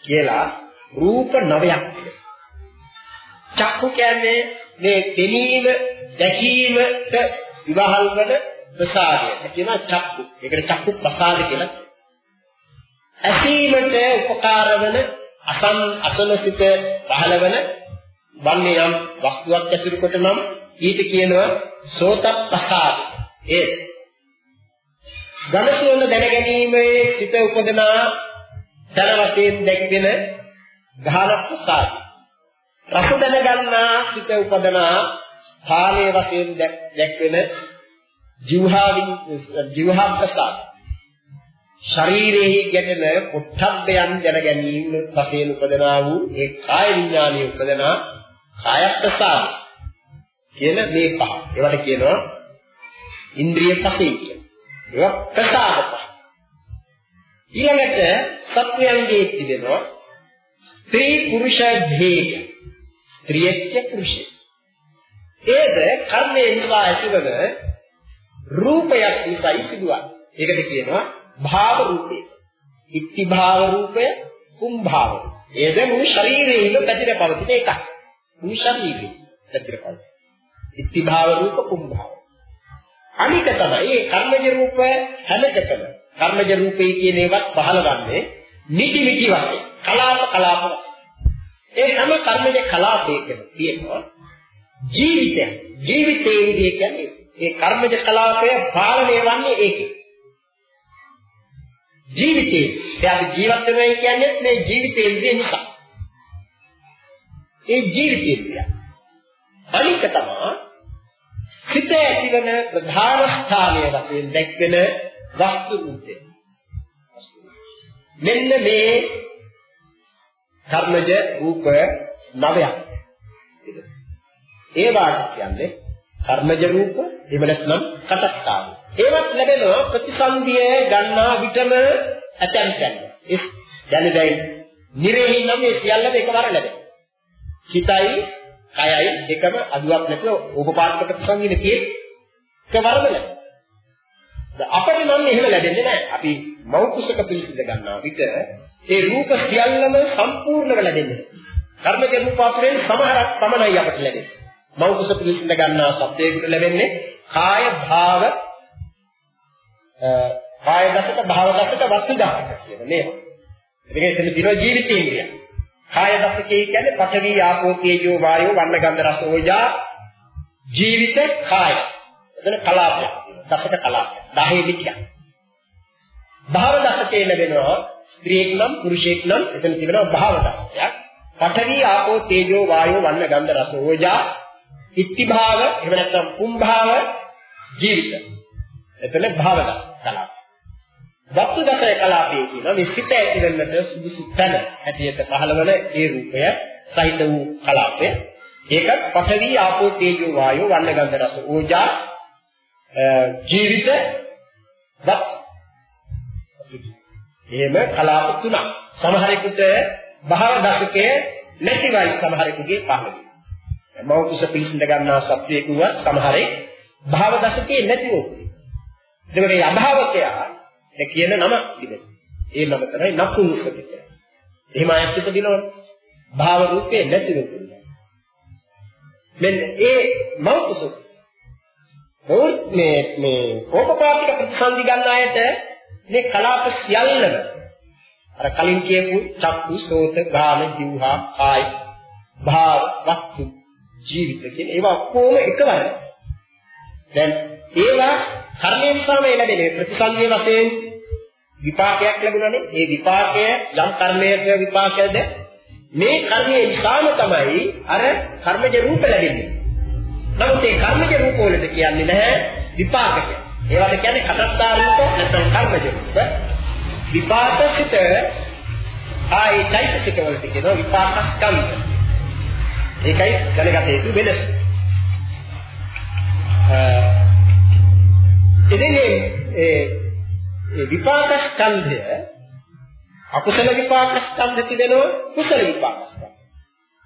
කියලා රූප නවයක් චක්කු කියන්නේ මේ දෙනීම දැකීමට විවහල් වන ප්‍රසාදය. ඒ කියනවා චක්කු. ඒකට චක්කු ප්‍රසාද කියලා. ඇසීමට උපකාර වන අසන් අසලසිත පහළවන වන්නේ යම් වස්තුවක් ඇසුරු කොට නම් ඊට කියනවා සෝත ප්‍රසාද. ඒ ඝනසෝන දැන ගැනීමේ සිත උපදනා තන වශයෙන් දැක්වෙන ගාන ප්‍රසාද. රස දැනගන්නා සිත උපදනා ස්ථානයේ වශයෙන් දැක්වෙන ජීවහාවින් ජීවහා ප්‍රසාද. ශරීරයේ ගැටෙන පොට්ටබ්බයන් දැන ගැනීම වශයෙන් උපදනා වූ ඒ කාය විඥානයේ උපදනා කාය ප්‍රසාද කියන මේ පහ. ඒවට කියනවා ඉන්ද්‍රිය පහේ කියලා. ඒවා ප්‍රසාද පහ. ඊළඟට සත්වයන්ගේ තිබෙනවා ස්ත්‍රී පුරුෂ භේද. ස්ත්‍රියක්ක පුරුෂය. ඒද කර්මයේ නිසා ඇතිවන රූපයක් නිසායි සිදුවන්නේ. ඒකට කියනවා භාව රූපය. ඉක්ති භාව රූපය, කුම් භාව. ඒද මුළු ශරීරයෙම පැතිර පවතින එකක්. මුළු ශරීරෙම පැතිර පවතින. ඉක්ති භාව රූප, කුම් භාව. අනික තමයි මේ කර්මජ රූප හැමකටම කර්මජ රූපේ කියන ඒවත් පහළවන්නේ නිටි නිටි වශයෙන් කලාප කලාප වශයෙන් ඒ හැම කර්මජ කලාපයකම තියෙනවා ජීවිතය ජීවිතයේ විදිහ කියන්නේ ඒ කර්මජ කලාපය පාලනය වන්නේ ඒකේ ජීවිතේ ඒ අපි ජීවත් වෙනවා කියන්නේ මේ ජීවිතයේ විදිහ නිසා ඒ ජීවිතය අනික තමයි සිත ඇතිවන ප්‍රධාන ස්ථානයේ වශයෙන් දැක්වෙන වස්තු රූපය. මෙන්න මේ කර්මජ රූප නවයක්. ඒ වාට කියන්නේ කර්මජ රූප එහෙම නැත්නම් කටස්ථාන. ඒවත් ලැබෙනවා ප්‍රතිසන්දිය ගන්නා විටම ඇතැම් තැන්. ඒ දැන දැන් නිරෙහි නම් මේ සියල්ලම එකවර ලැබෙනවා. හිතයි කයයි දෙකම අදුවක් නැතුව උපපාදක ප්‍රතිසන්දිනේ තියෙන්නේ එකවරම ලැබෙනවා. අපිට නම් එහෙම ලැබෙන්නේ නැහැ. අපි මව් කුසක පිළිසිඳ ගන්නවා විට ඒ රූප සියල්ලම සම්පූර්ණව ලැබෙන්නේ. කර්මජ රූප අතරින් සමහරක් පමණයි අපට ලැබෙන්නේ. මව් කුස පිළිසිඳ ගන්නා සත්‍යයකට ලැබෙන්නේ කාය භාව කාය දසක භාව දසක වස්තු දසක කියන මේවා. ඒකේ එතන දින ජීවිතේන්ද්‍රය. කාය දසකේ කියන්නේ පඨවි ආපෝ තේජෝ වායෝ වන්න ගන්ධ රස ඕජා ජීවිත කාය. එතන කලාපයක්. දසක කලාපයක්. 10 විදියක්. භාව දසකේ ලැබෙනවා ස්ත්‍රියෙක් නම් පුරුෂයෙක් නම් එතන තිබෙනවා භාව දසකයක්. පඨවි ආපෝ තේජෝ වායෝ වන්න ගන්ධ රස ඕජා ඉත්ති භාව එහෙම නැත්නම් කුම් භාව ජීවිත. එතන භාව දසක කලාප. වස්තු දසක කලාපයේ කියන මේ සිත ඇති වෙන්නට සුදුසු තැන හැටියට පහළවන ඒ රූපය සහිත වූ කලාපය. ඒක පඨවි ආපෝ තේජෝ වායෝ වන්න ගන්ධ රස ඕජා ජීවිත වත් එහෙම කලාප තුනක්. සමහරෙකුට භව දශකයේ නැතිවයි සමහරෙකුගේ පහළ. වෙනවා මෞතුස පිළිසිඳ ගන්නා සත්‍යයකුව සමහරේ භව දශකයේ නැතිව එතකොට මේ අභාවකයා ඒ කියන නම තිබෙනවා ඒ නම තමයි නපුංසක කියලා එහෙම අයත් ඉපදිනවනේ භාව රූපේ නැතිව තියෙනවා මෙන්න ඒ මෞතුස ඕල් මේ මේ ඕපපාතික ප්‍රතිසන්දි ගන්න අයට මේ කලාප සියල්ලම අර කලින් කියපු චක්කු, සෝත, ගාන, જીවහා, කාය, භාව, වස්තු, ජීවිත කියන ඒවා ඔක්කොම එකවර. දැන් ඒවා කර්මයෙන් නිසාම ලැබෙන ප්‍රතිසන්දිය වශයෙන් විපාකයක් ලැබුණානේ. ඒ විපාකය යම් කර්මයක විපාකයද මේ කර්මයේ නිසාම තමයි අර කර්මජ රූප ලැබෙන්නේ. නමුත් ඒ කර්මජ රූප වලට කියන්නේ නැහැ විපාකය. ඒවට කියන්නේ කටස්ථා රූප නැත්නම් කර්මජ රූප. විපාකසිත ආයි චෛතසික වලට කියනවා විපාක ස්කන්ධ. ඒකයි දැනගත යුතු වෙනස. ඉතින් ඒ ඒ විපාක ස්කන්ධය අකුසල විපාක ස්කන්ධ තිබෙනවා කුසල විපාක ස්කන්ධ.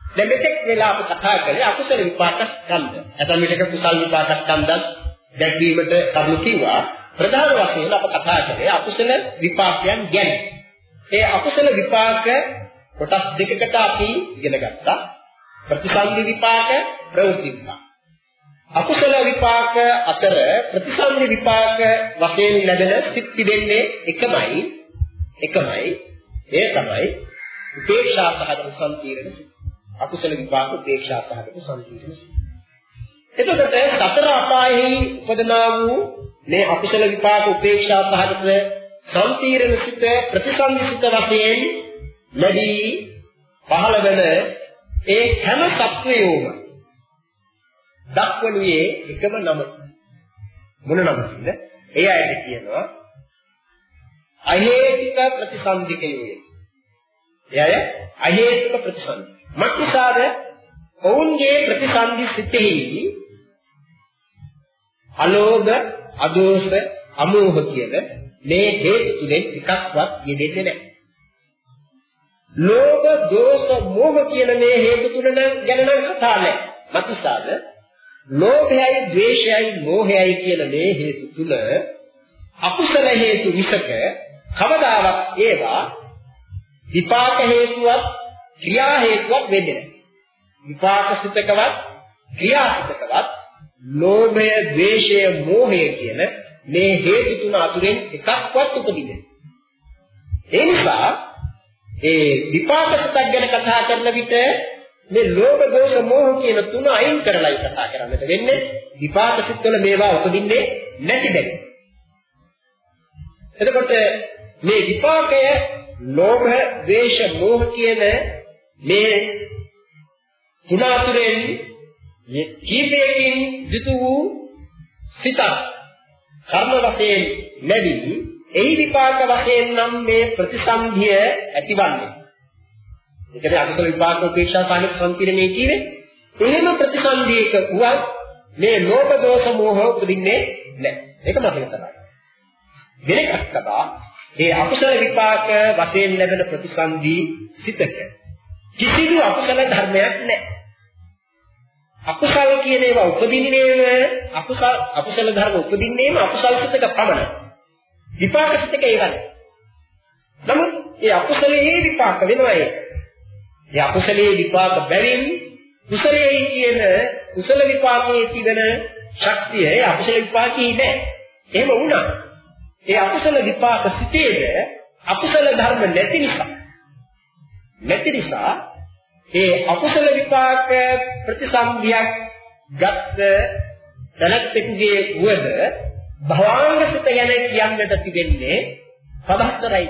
දැන් මෙතෙක් වෙලා අපි කතා කරේ අකුසල විපාක ස්කන්ධ. නැත්නම් මේක කුසල විපාක ස්කන්ධත් දැක්වීමට කරුණු කිව්වා. ප්‍රධාන වශයෙන් අප කතා කරේ අකුසල විපාකයන් ගැන. ඒ අකුසල විපාක කොටස් දෙකකට අපි ඉගෙන ගත්තා. ප්‍රතිසන්දි විපාක, ප්‍රවෘත්ති විපාක. අකුසල විපාක අතර ප්‍රතිසන්දි විපාක වශයෙන් ලැබෙන සිත් පිළිෙන්නේ එකමයි. එකමයි. ඒ තමයි උපේක්ෂා සහගත සම්පීර්ණ සිත්. අකුසල විපාක උපේක්ෂා සහගත සම්පීර්ණ සිත්. එතකොට සතර අපායෙහි උපදනා වූ මේ අකුසල විපාක උපේක්ෂා සහගත සම්පීර්ණ සිත් ප්‍රතිසන්දි සිත් වශයෙන් ලැබී පහළ වෙන ඒ හැම සත්වයෝම දක්වනුයේ එකම නම. මොන නමද? ඒ අයට කියනවා අහේතුක ප්‍රතිසන්දිකයෝය. එය අහේතුක ප්‍රතිසන්දි. මක්නිසාද? ඔවුන්ගේ ප්‍රතිසන්දි සිතෙහි අලෝභ, අදෝෂ, අමෝහ කියන මේ හේතු තුනෙන් එකක්වත් යෙදෙන්නේ නැහැ. ලෝභ, දෝෂ, මෝහ කියන මේ හේතු තුන ගැන නම් කතා නැහැ. මක්නිසාද? ලෝභයයි, ද්වේෂයයි, මෝහයයි කියන මේ හේතු තුල අකුසල හේතු විසක කවදාවත් ඒවා විපාක හේතුවක් ක්‍රියා හේතුවක් වෙන්නේ නැහැ. විපාක සිතකවත් ක්‍රියා සිතකවත් ලෝභය, ද්වේෂය, මෝහය කියන මේ හේතු තුන අතුරෙන් එකක්වත් උපදින්නේ ඒ නිසා ඒ විපාක සිතක් ගැන කතා කරන විට මේ ලෝභ දෝෂ මෝහ කියන තුන අයින් කරලායි කතා කරන්නට වෙන්නේ විපාක සිත්වල මේවා උපදින්නේ නැති දෙයක්. එතකොට මේ විපාකය ලෝභ, ද්වේෂ, මෝහ කියන මේ තුන අතුරෙන් කීපයකින් යුතු වූ සිත කර්ම වශයෙන් ලැබී එහි විපාක වශයෙන් නම් මේ ප්‍රතිසන්ධිය ඇතිවන්නේ ඒ කියන්නේ අකුසල විපාක උපේක්ෂා සාහිත්‍ය සම්පීර්ණේ කියවේ. එහෙම ප්‍රතිසන්දීක වුවත් මේ ලෝභ දෝෂ මෝහ උපදින්නේ නැහැ. ඒක මතක තබා. වෙන එකක් තබා ඒ අකුසල විපාක වශයෙන් ලැබෙන ප්‍රතිසන්දී සිතක කිසිදු අකුසල ධර්මයක් නැහැ. අකුසල කියන ඒවා උපදින්නේම අකුසල අකුසල ධර්ම උපදින්නේම අකුසල සිතක පමණයි. විපාක සිතක ඒවයි. නමුත් ඒ අකුසලයේ විපාක වෙනවා ඒක. ඒ අකුසලයේ විපාක බැවින් කුසලයේ කියන කුසල විපාකයේ තිබෙන ශක්තිය ඒ අකුසල විපාකේ නෑ. එහෙම වුණා. ඒ අකුසල විපාක සිටේද අකුසල ධර්ම නැති නිසා නැති නිසා ඒ අකුසල විපාක ප්‍රතිසම්භියක් ගත්ත දැනත්තෙකුගේ වුවද භවාංගසිත ගැන කියන්නට තිබෙන්නේ පබස්තරයි.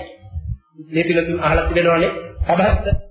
මේ පිළිතුරු අහලා තිබෙනවනේ පබස්තර